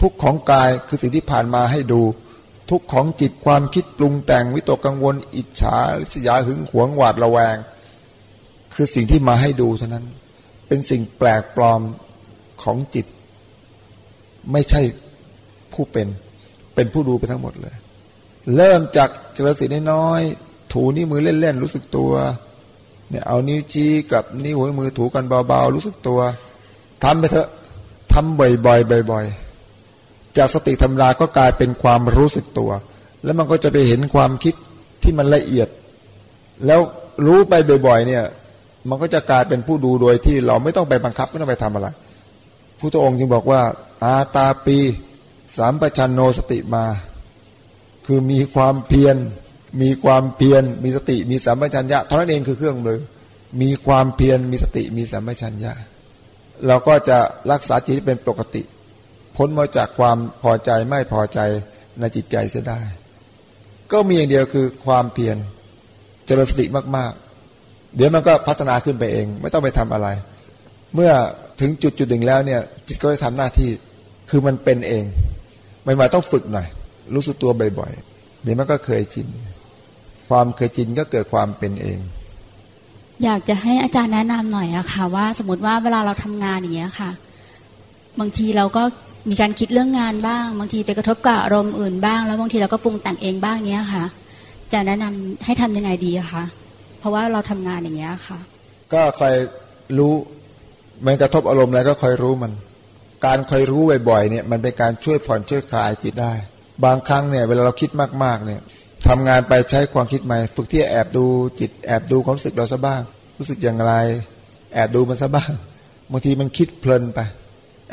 S1: ทุกของกายคือสิ่งที่ผ่านมาให้ดู ทุกของจิตความคิดปรุงแต่งวิตกกังวล อิจฉาริษยาหึงหวงหวาดระแวง คือสิ่งที่มาให้ดูเท่านั้น เป็นสิ่งแปลกปลอมของจิต ไม่ใช่ผู้เป็น เป็นผู้ดูไปทั้งหมดเลย เริ่มจากเจริญสติน้อย ถูนิ้วมือเล่นๆรู้สึกตัว เนี่ยเอานิ้วชี้กับนิ้วหัวมือถูกันเบาๆ รู้สึกตัวทำไปเถอะทำบ่อยๆบ่อยๆ จากสติธรรมดาก็กลายเป็นความรู้สึกตัว แล้วมันก็จะไปเห็นความคิดที่มันละเอียด แล้วรู้ไปบ่อยๆ เนี่ย มันก็จะกลายเป็นผู้ดูโดยที่เราไม่ต้องไปบังคับไม่ต้องไปทำอะไรพุทธองค์จึงบอกว่าอาตาปี สามปชันโนสติมา คือมีความเพียร มีความเพียรมีสติมีสัมปชัญญะเท่านั้นเองคือเครื่องมือ มีความเพียรมีสติมีสัมปชัญญะเราก็จะรักษาจิตที่เป็นปกติ พ้นมาจากความพอใจไม่พอใจในจิตใจเสียได้ ก็มีอย่างเดียวคือความเพียรเจริญสติมากๆ เดี๋ยวมันก็พัฒนาขึ้นไปเอง ไม่ต้องไปทำอะไร เมื่อถึงจุดจุดหนึ่งแล้วเนี่ย จิตก็จะทำหน้าที่คือมันเป็นเองไม่มาต้องฝึกหน่อย รู้สึกตัวบ่อยๆเดี๋ยวมันก็เคยชิน ความเคยชินก็เกิดความเป็นเอง
S4: อยากจะให้อาจารย์แนะนำหน่อยอะค่ะ ว่าสมมติว่าเวลาเราทำงานอย่างเงี้ยค่ะ บางทีเราก็มีการคิดเรื่องงานบ้าง บางทีไปกระทบกับอารมณ์อื่นบ้าง แล้วบางทีเราก็ปรุงแต่งเองบ้างเงี้ยค่ะ จะแนะนำให้ทำยังไงดีอะคะเพราะว่าเราทำงานอย่างเงี้ยค่ะ
S1: ก็คอยรู้มันกระทบอารมณ์แล้วก็คอยรู้มัน การคอยรู้บ่อยๆเนี่ย มันเป็นการช่วยผ่อนช่วยคลายจิตได้ บางครั้งเนี่ย เวลาเราคิดมากๆเนี่ย ทำงานไปใช้ความคิดใหม่ ฝึกที่แอบดูจิตแอบดูความรู้สึกเราซะบ้าง รู้สึกอย่างไร แอบดูมันซะบ้างบางทีมันคิดเพลินไป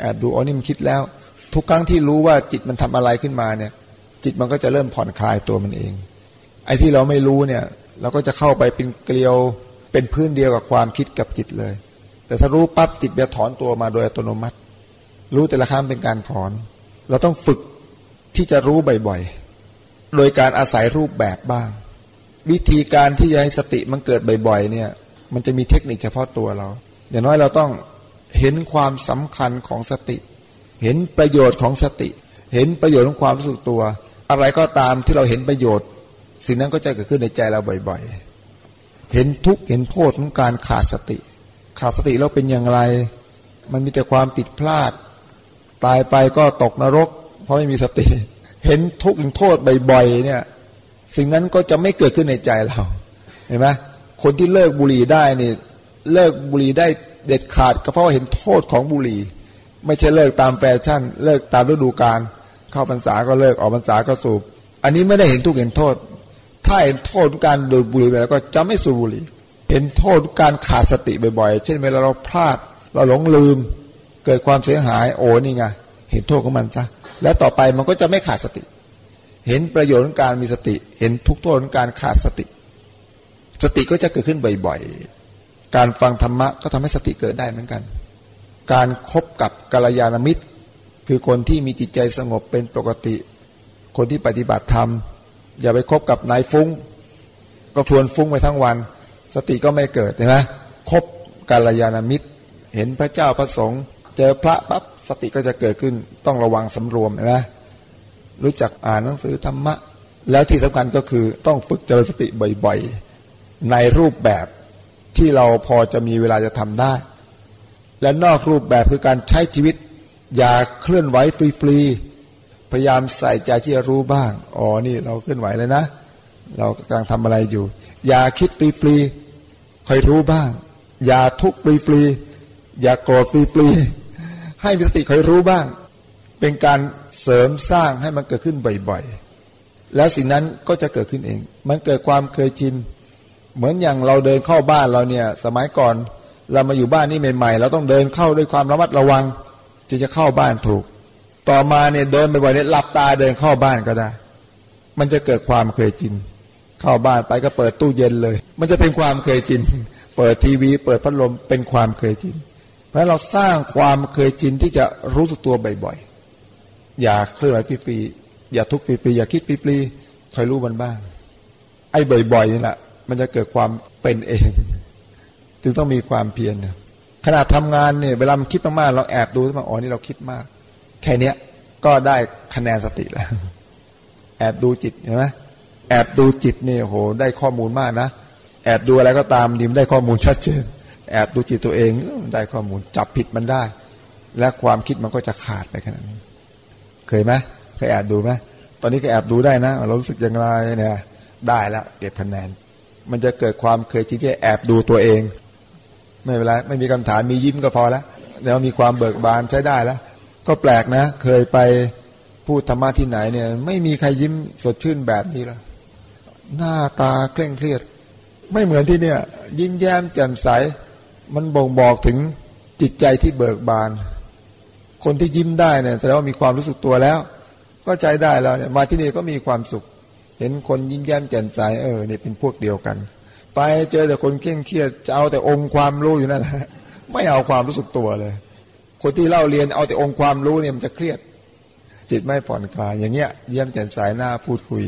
S1: แอบดูอ๋อนี่มันคิดแล้ว ทุกครั้งที่รู้ว่าจิตมันทำอะไรขึ้นมาเนี่ย จิตมันก็จะเริ่มผ่อนคลายตัวมันเอง ไอ้ที่เราไม่รู้เนี่ย เราก็จะเข้าไปเป็นเกลียวเป็นพื้นเดียวกับความคิดกับจิตเลย แต่ถ้ารู้ปั๊บจิตจะถอนตัวมาโดยอัตโนมัติ รู้แต่ละครั้งเป็นการถอน เราต้องฝึกที่จะรู้บ่อยๆ โดยการอาศัยรูปแบบบ้าง วิธีการที่จะให้สติมันเกิดบ่อยๆเนี่ย มันจะมีเทคนิคเฉพาะตัวเรา อย่างน้อยเราต้องเห็นความสำคัญของสติ เห็นประโยชน์ของสติ เห็นประโยชน์ของความรู้สึกตัว อะไรก็ตามที่เราเห็นประโยชน์ สิ่งนั้นก็จะเกิดขึ้นในใจเราบ่อยๆ เห็นทุกเห็นโทษของการขาดสติ ขาดสติแล้วเป็นอย่างไร มันมีแต่ความผิดพลาด ตายไปก็ตกนรก เพราะไม่มีสติ เห็นทุกข์เห็นโทษบ่อยๆเนี่ย สิ่งนั้นก็จะไม่เกิดขึ้นในใจเราเห็นไหมคนที่เลิกบุหรี่ได้นี่เลิกบุหรี่ได้เด็ดขาดก็เพราะเห็นโทษของบุหรี่ ไม่ใช่เลิกตามแฟชั่น เลิกตามฤดูกาลเข้าพรรษาก็เลิกออกพรรษาก็สูบ อันนี้ไม่ได้เห็นทุกข์เห็นโทษ ถ้าเห็นโทษการดูดบุหรี่ไปแล้วก็จะไม่สูบบุหรี่ เห็นโทษการขาดสติบ่อยๆ เช่นเวลาเราพลาด เราหลงลืม เกิดความเสียหายโอ้นี่ไงเห็นโทษของมันซะ และต่อไปมันก็จะไม่ขาดสติ เห็นประโยชน์ของการมีสติ เห็นทุกโทษของการขาดสติ สติก็จะเกิดขึ้นบ่อยๆ การฟังธรรมะก็ทำให้สติเกิดได้เหมือนกัน การครบกับกัลยาณมิตร คือคนที่มีจิตใจสงบเป็นปกติ คนที่ปฏิบัติธรรม อย่าไปคบกับนายฟุ้ง ก็ชวนฟุ้งไปทั้งวัน สติก็ไม่เกิดเห็นไหมคบกัลยาณมิตร เห็นพระเจ้าพระสงฆ์เจอพระปั๊บ สติก็จะเกิดขึ้นต้องระวังสำรวมเห็นไหมรู้จักอ่านหนังสือธรรมะ แล้วที่สำคัญก็คือต้องฝึกเจริญสติบ่อยๆ ในรูปแบบที่เราพอจะมีเวลาจะทำได้ และนอกรูปแบบคือการใช้ชีวิต อย่าเคลื่อนไหวฟรีๆพยายามใส่ใจที่จะรู้บ้างอ๋อนี่เราเคลื่อนไหวเลยนะ เรากำลังทำอะไรอยู่ อย่าคิดฟรีๆคอยรู้บ้าง อย่าทุกข์ฟรีๆอย่าโกรธฟรีๆ ให้มีสติคอยรู้บ้าง เป็นการเสริมสร้างให้มันเกิดขึ้นบ่อยๆ แล้วสิ่งนั้นก็จะเกิดขึ้นเอง มันเกิดความเคยชิน เหมือนอย่างเราเดินเข้าบ้านเราเนี่ย สมัยก่อนเรามาอยู่บ้านนี่ใหม่ๆ เราต้องเดินเข้าด้วยความระมัดระวังจึงจะเข้าบ้านถูก ต่อมาเนี่ยเดินบ่อยๆเนี่ยหลับตาเดินเข้าบ้านก็ได้ มันจะเกิดความเคยชิน เข้าบ้านไปก็เปิดตู้เย็นเลย มันจะเป็นความเคยชิน เปิดทีวี เปิดพัดลมเป็นความเคยชิน เพราะเราสร้างความเคยชินที่จะรู้สึกตัวบ่อยๆ อย่าเคลื่อนไหวฟรีๆ อย่าทุกข์ฟรีๆ อย่าคิดฟรีๆคอยรู้มันบ้าง ไอ้บ่อยๆนี่แหละมันจะเกิดความเป็นเอง จึงต้องมีความเพียรขณะทำงานเนี่ยเวลามันคิดมากๆ เราแอบดูว่าอ๋อนี่เราคิดมาก แค่เนี้ยก็ได้คะแนนสติแล้ว แอบดูจิตเห็นไหมแอบดูจิตเนี่ยโห ได้ข้อมูลมากนะ แอบดูอะไรก็ตามดีมได้ข้อมูลชัดเจน แอบดูจิตตัวเองได้ข้อมูลจับผิดมันได้ และความคิดมันก็จะขาดไปขนาดนั้เคยไหมเคยแอบดูไหมตอนนี้ก็แอบดูได้นะ เรารู้สึกอย่างไรเนี่ยได้แล้วเก็บคะแนน มันจะเกิดความเคยชินที่แอบดูตัวเอง ไม่เป็นไรไม่มีคำถามมียิ้มก็พอแล้วแล้วมีความเบิกบานใช้ได้แล้ว ก็แปลกนะ เคยไปพูดธรรมะที่ไหนเนี่ย ไม่มีใครยิ้มสดชื่นแบบนี้หรอกหน้าตาเคร่งเครียด ไม่เหมือนที่เนี่ย ยิ้มแย้มแจ่มใส มันบ่งบอกถึงจิตใจที่เบิกบาน คนที่ยิ้มได้เนี่ยแสดงว่ามีความรู้สึกตัวแล้ว ก็ใจได้แล้วเนี่ยมาที่นี่ก็มีความสุข เห็นคนยิ้มแย้มแจ่มใสเออเนี่ยเป็นพวกเดียวกัน ไปเจอแต่คนเคร่งเครียดจะเอาแต่องค์ความรู้อยู่นั่นแหละไม่เอาความรู้สึกตัวเลย คนที่เล่าเรียนเอาแต่องค์ความรู้เนี่ยมันจะเครียด จิตไม่ผ่อนคลายอย่างเงี้ยเยี่ยมแจ่มใสหน้าพูดคุย